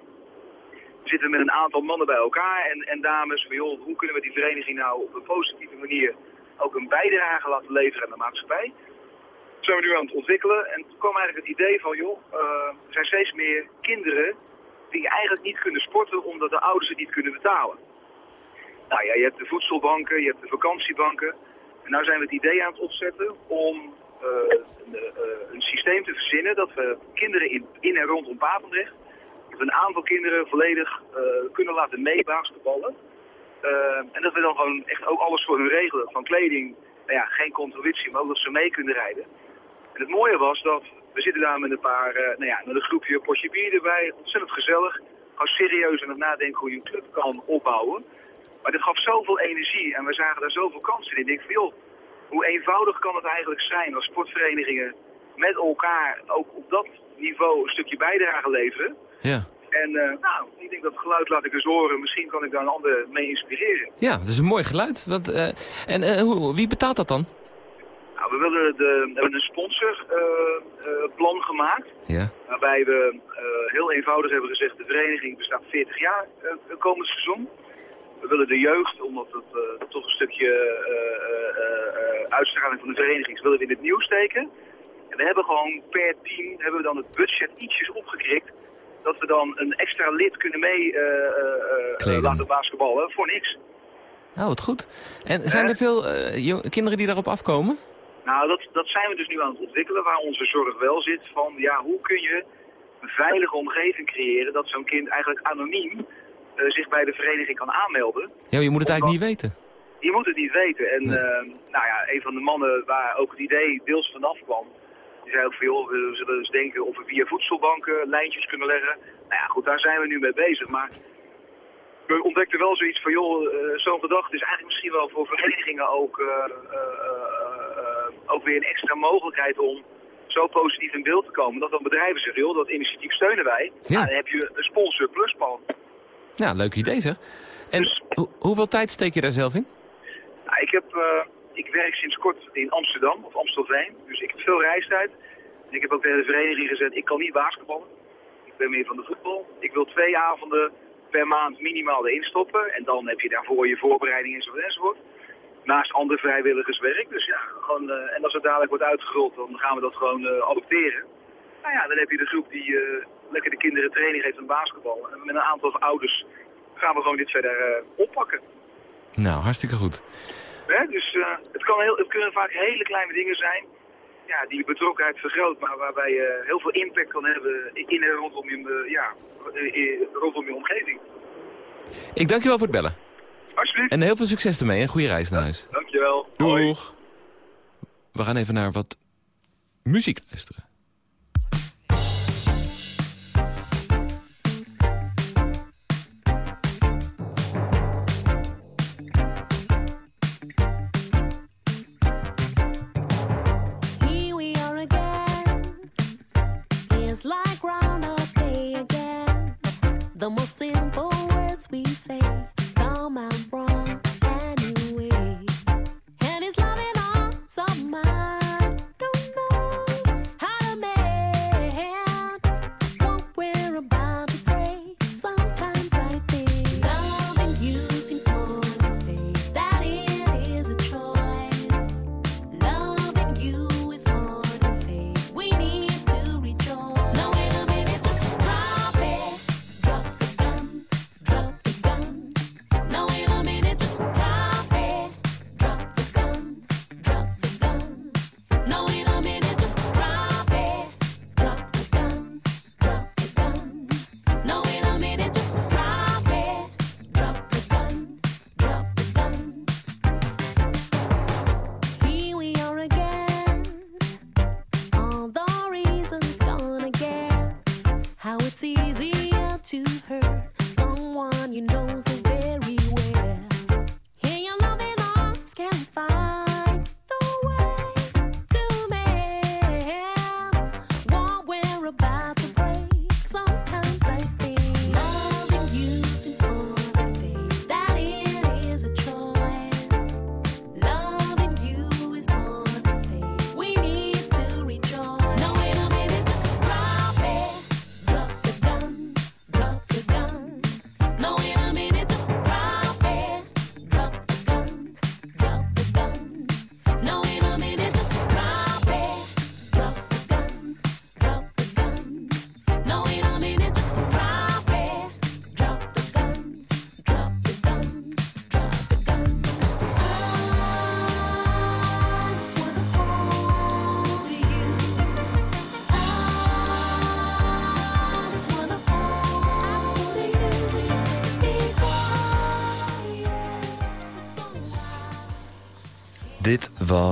We zitten met een aantal mannen bij elkaar en, en dames van joh, hoe kunnen we die vereniging nou op een positieve manier ook een bijdrage laten leveren aan de maatschappij. zijn we nu aan het ontwikkelen. En toen kwam eigenlijk het idee van, joh, eh, er zijn steeds meer kinderen die eigenlijk niet kunnen sporten omdat de ouders het niet kunnen betalen. Nou ja, je hebt de voedselbanken, je hebt de vakantiebanken. En nou zijn we het idee aan het opzetten om eh, een, eh, een systeem te verzinnen dat we kinderen in, in en rondom Papendrecht, dat we een aantal kinderen volledig eh, kunnen laten meebasketballen. Eh, en dat we dan gewoon echt ook alles voor hun regelen. Van kleding, nou ja, geen contributie, maar ook dat ze mee kunnen rijden. En het mooie was dat we zitten daar met een paar, eh, nou ja, met een groepje potje bier erbij. Ontzettend gezellig. Gewoon serieus aan het nadenken hoe je een club kan opbouwen. Maar dit gaf zoveel energie en we zagen daar zoveel kansen in. Ik denk van joh, hoe eenvoudig kan het eigenlijk zijn als sportverenigingen met elkaar ook op dat niveau een stukje bijdrage leveren. Ja. En eh, nou, ik denk dat geluid laat ik eens horen. Misschien kan ik daar een ander mee inspireren. Ja, dat is een mooi geluid. Eh, en eh, hoe, wie betaalt dat dan? Nou, we, willen de, we hebben een sponsorplan gemaakt. Ja. Waarbij we heel eenvoudig hebben gezegd, de vereniging bestaat 40 jaar komend seizoen. We willen de jeugd, omdat het toch een stukje uitstraling van de vereniging is, willen we in het nieuws steken. En we hebben gewoon per team hebben we dan het budget ietsjes opgekrikt. Dat we dan een extra lid kunnen mee eh, eh, eh, laten basketballen voor niks. Oh, wat goed. En zijn er veel kinderen die daarop afkomen? Nou, dat, dat zijn we dus nu aan het ontwikkelen, waar onze zorg wel zit. Van ja, hoe kun je een veilige omgeving creëren dat zo'n kind eigenlijk anoniem zich bij de vereniging kan aanmelden. Ja, je moet het eigenlijk niet weten. Je moet het niet weten. En nou ja, een van de mannen waar ook het idee deels vanaf kwam, die zei ook van joh, we zullen eens denken of we via voedselbanken lijntjes kunnen leggen. Nou ja, goed, daar zijn we nu mee bezig. Maar we ontdekten wel zoiets van joh, eh, zo'n gedachte is eigenlijk misschien wel voor verenigingen ook, eh, eh, ook weer een extra mogelijkheid om zo positief in beeld te komen. Dat dan bedrijven zeggen, joh, dat initiatief steunen wij. Ja. Nou, dan heb je een sponsor plusplan. Ja, leuk idee zeg. En Dus- hoe- hoeveel tijd steek je daar zelf in? Nou, ik, heb, ik werk sinds kort in Amsterdam, of Amstelveen. Dus ik heb veel reistijd. En ik heb ook tegen de vereniging gezegd, ik kan niet basketballen. Ik ben meer van de voetbal. Ik wil twee avonden per maand minimaal erin stoppen. En dan heb je daarvoor je voorbereiding enzovoort enzovoort. Naast ander vrijwilligerswerk. Dus ja, gewoon, eh, en als het dadelijk wordt uitgerold, dan gaan we dat gewoon eh, adopteren. Nou ja, dan heb je de groep die eh, lekker de kinderen training geeft aan basketbal. En met een aantal ouders gaan we gewoon dit verder oppakken. Nou, hartstikke goed. Hè? Dus eh, het, kan heel, het kunnen vaak hele kleine dingen zijn ja, die je betrokkenheid vergroot, maar waarbij je heel veel impact kan hebben in en rondom je, eh, ja, eh, rondom je omgeving. Ik dank je wel voor het bellen. Alsjeblieft. En heel veel succes ermee en goede reis naar huis. Dankjewel. Hoi. Doeg. We gaan even naar wat muziek luisteren.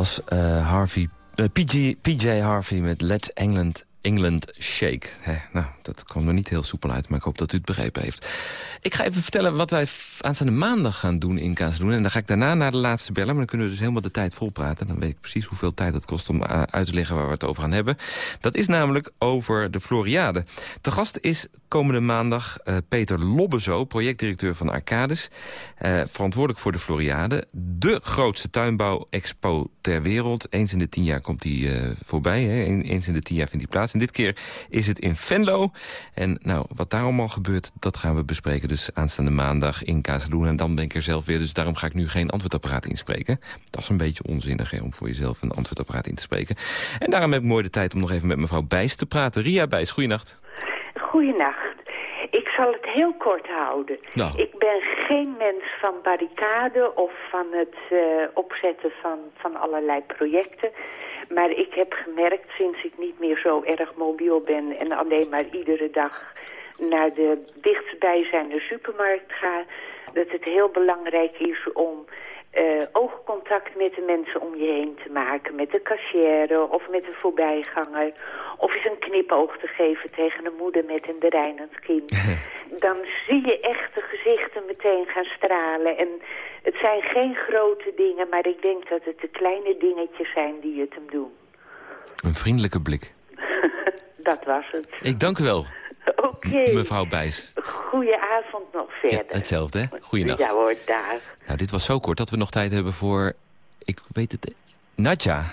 Was eh, Harvey, eh, PG, PJ Harvey met Let England, England Shake. Nou, dat kwam er niet heel soepel uit, maar ik hoop dat u het begrepen heeft. Ik ga even vertellen wat wij aanstaande maandag gaan doen in Kazeluna. En dan ga ik daarna naar de laatste bellen, maar dan kunnen we dus helemaal de tijd volpraten. Dan weet ik precies hoeveel tijd het kost om eh, uit te leggen waar we het over gaan hebben. Dat is namelijk over de Floriade. Te gast is komende maandag eh, Peter Lobbezo, projectdirecteur van Arcades. eh, verantwoordelijk voor de Floriade. De grootste tuinbouw-expo ter wereld. Eens in de tien jaar komt die voorbij. Hè. Een- Eens in de tien jaar vindt die plaats. En dit keer is het in Venlo. En nou, wat daar allemaal gebeurt, dat gaan we bespreken. Dus aanstaande maandag in Kazeloen. En dan ben ik er zelf weer. Dus daarom ga ik nu geen antwoordapparaat inspreken. Dat is een beetje onzinnig hè, om voor jezelf een antwoordapparaat in te spreken. En daarom heb ik mooi de tijd om nog even met mevrouw Bijs te praten. Ria Bijs, goeienacht. Goeienacht. Ik zal het heel kort houden. Nou. Ik ben geen mens van barricade of van het eh, opzetten van, van allerlei projecten. Maar ik heb gemerkt sinds ik niet meer zo erg mobiel ben en alleen maar iedere dag naar de dichtstbijzijnde supermarkt ga, dat het heel belangrijk is om eh, oogcontact met de mensen om je heen te maken. Met de kassière of met de voorbijganger. Of eens een knipoog te geven tegen een moeder met een dreinend kind. Dan zie je echt de gezichten meteen gaan stralen. En het zijn geen grote dingen, maar ik denk dat het de kleine dingetjes zijn die het hem doen. Een vriendelijke blik. Dat was het. Ik dank u wel, Oké. mevrouw Bijs. Goedenavond nog verder. Ja, hetzelfde, hè? Goeienacht. Ja hoor, daar. Nou, dit was zo kort dat we nog tijd hebben voor... Ik weet het... Nadja.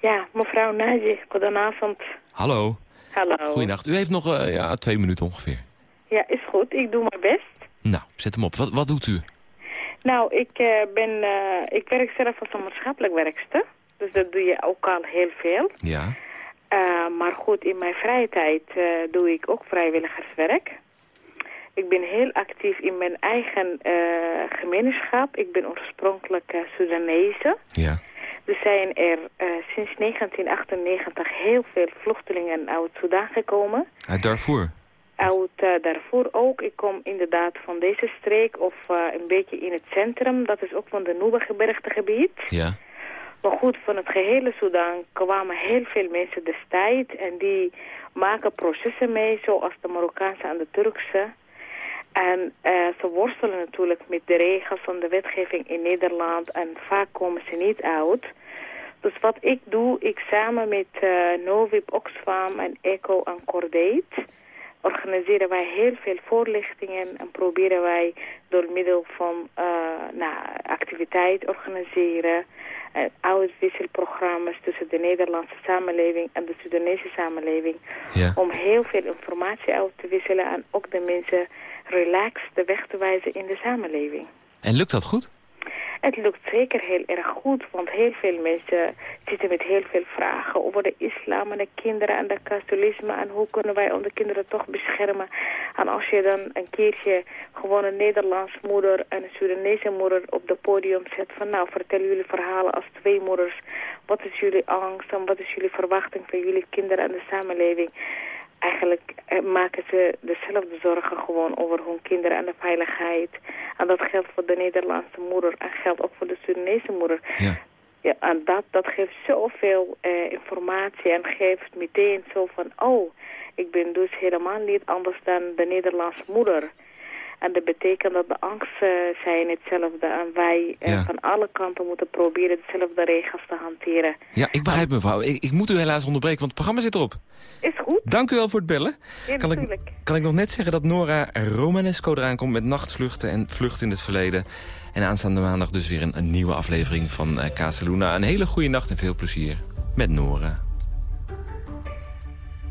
Ja, mevrouw Naji, goedenavond. Hallo. Hallo. Goeienacht. U heeft nog eh, ja, twee minuten ongeveer. Ja, is goed. Ik doe mijn best. Nou, zet hem op. Wat, wat doet u? Nou, ik, eh, ben, eh, ik werk zelf als een maatschappelijk werkster. Dus dat doe je ook al heel veel. Ja. Eh, maar goed, in mijn vrije tijd eh, doe ik ook vrijwilligerswerk. Ik ben heel actief in mijn eigen eh, gemeenschap. Ik ben oorspronkelijk Sudanese. Ja. Er zijn er sinds 1998 heel veel vluchtelingen uit Sudan gekomen. Uit Darfur? Uit Darfur ook. Ik kom inderdaad van deze streek of een beetje in het centrum. Dat is ook van de Nuba-gebergtegebied. Ja. Maar goed, van het gehele Sudan kwamen heel veel mensen destijds. En die maken processen mee, zoals de Marokkaanse en de Turkse. En uh, ze worstelen natuurlijk met de regels van de wetgeving in Nederland. En vaak komen ze niet uit. Dus wat ik doe, ik samen met uh, Novib, Oxfam en ECO en Cordate... organiseren wij heel veel voorlichtingen en proberen wij door middel van uh, nou, activiteit organiseren... Uh, uitwisselprogramma's tussen de Nederlandse samenleving en de Sudanese samenleving... Ja. om heel veel informatie uit te wisselen en ook de mensen relaxed de weg te wijzen in de samenleving. En lukt dat goed? Het lukt zeker heel erg goed, want heel veel mensen zitten met heel veel vragen over de islam en de kinderen en de katholicisme en hoe kunnen wij onze kinderen toch beschermen. En als je dan een keertje gewoon een Nederlandse moeder en een Sudanese moeder op het podium zet van nou vertel jullie verhalen als twee moeders, wat is jullie angst en wat is jullie verwachting van jullie kinderen en de samenleving eigenlijk eh, maken ze dezelfde zorgen gewoon over hun kinderen en de veiligheid. En dat geldt voor de Nederlandse moeder en geldt ook voor de Sudanese moeder. Ja. Ja, en dat, dat geeft zoveel uh, informatie en geeft meteen zo van... oh, ik ben dus helemaal niet anders dan de Nederlandse moeder. En dat betekent dat de angsten uh, zijn hetzelfde. En wij ja. van alle kanten moeten proberen dezelfde regels te hanteren. Ja, ik begrijp mevrouw. Ik, ik moet u helaas onderbreken, want het programma zit erop. Is goed. Dank u wel voor het bellen. Ja, kan, ik, kan ik nog net zeggen dat Nora Romanesco eraan komt met nachtvluchten en vlucht in het verleden. En aanstaande maandag dus weer een, een nieuwe aflevering van uh, Casaluna. Een hele goede nacht en veel plezier met Nora.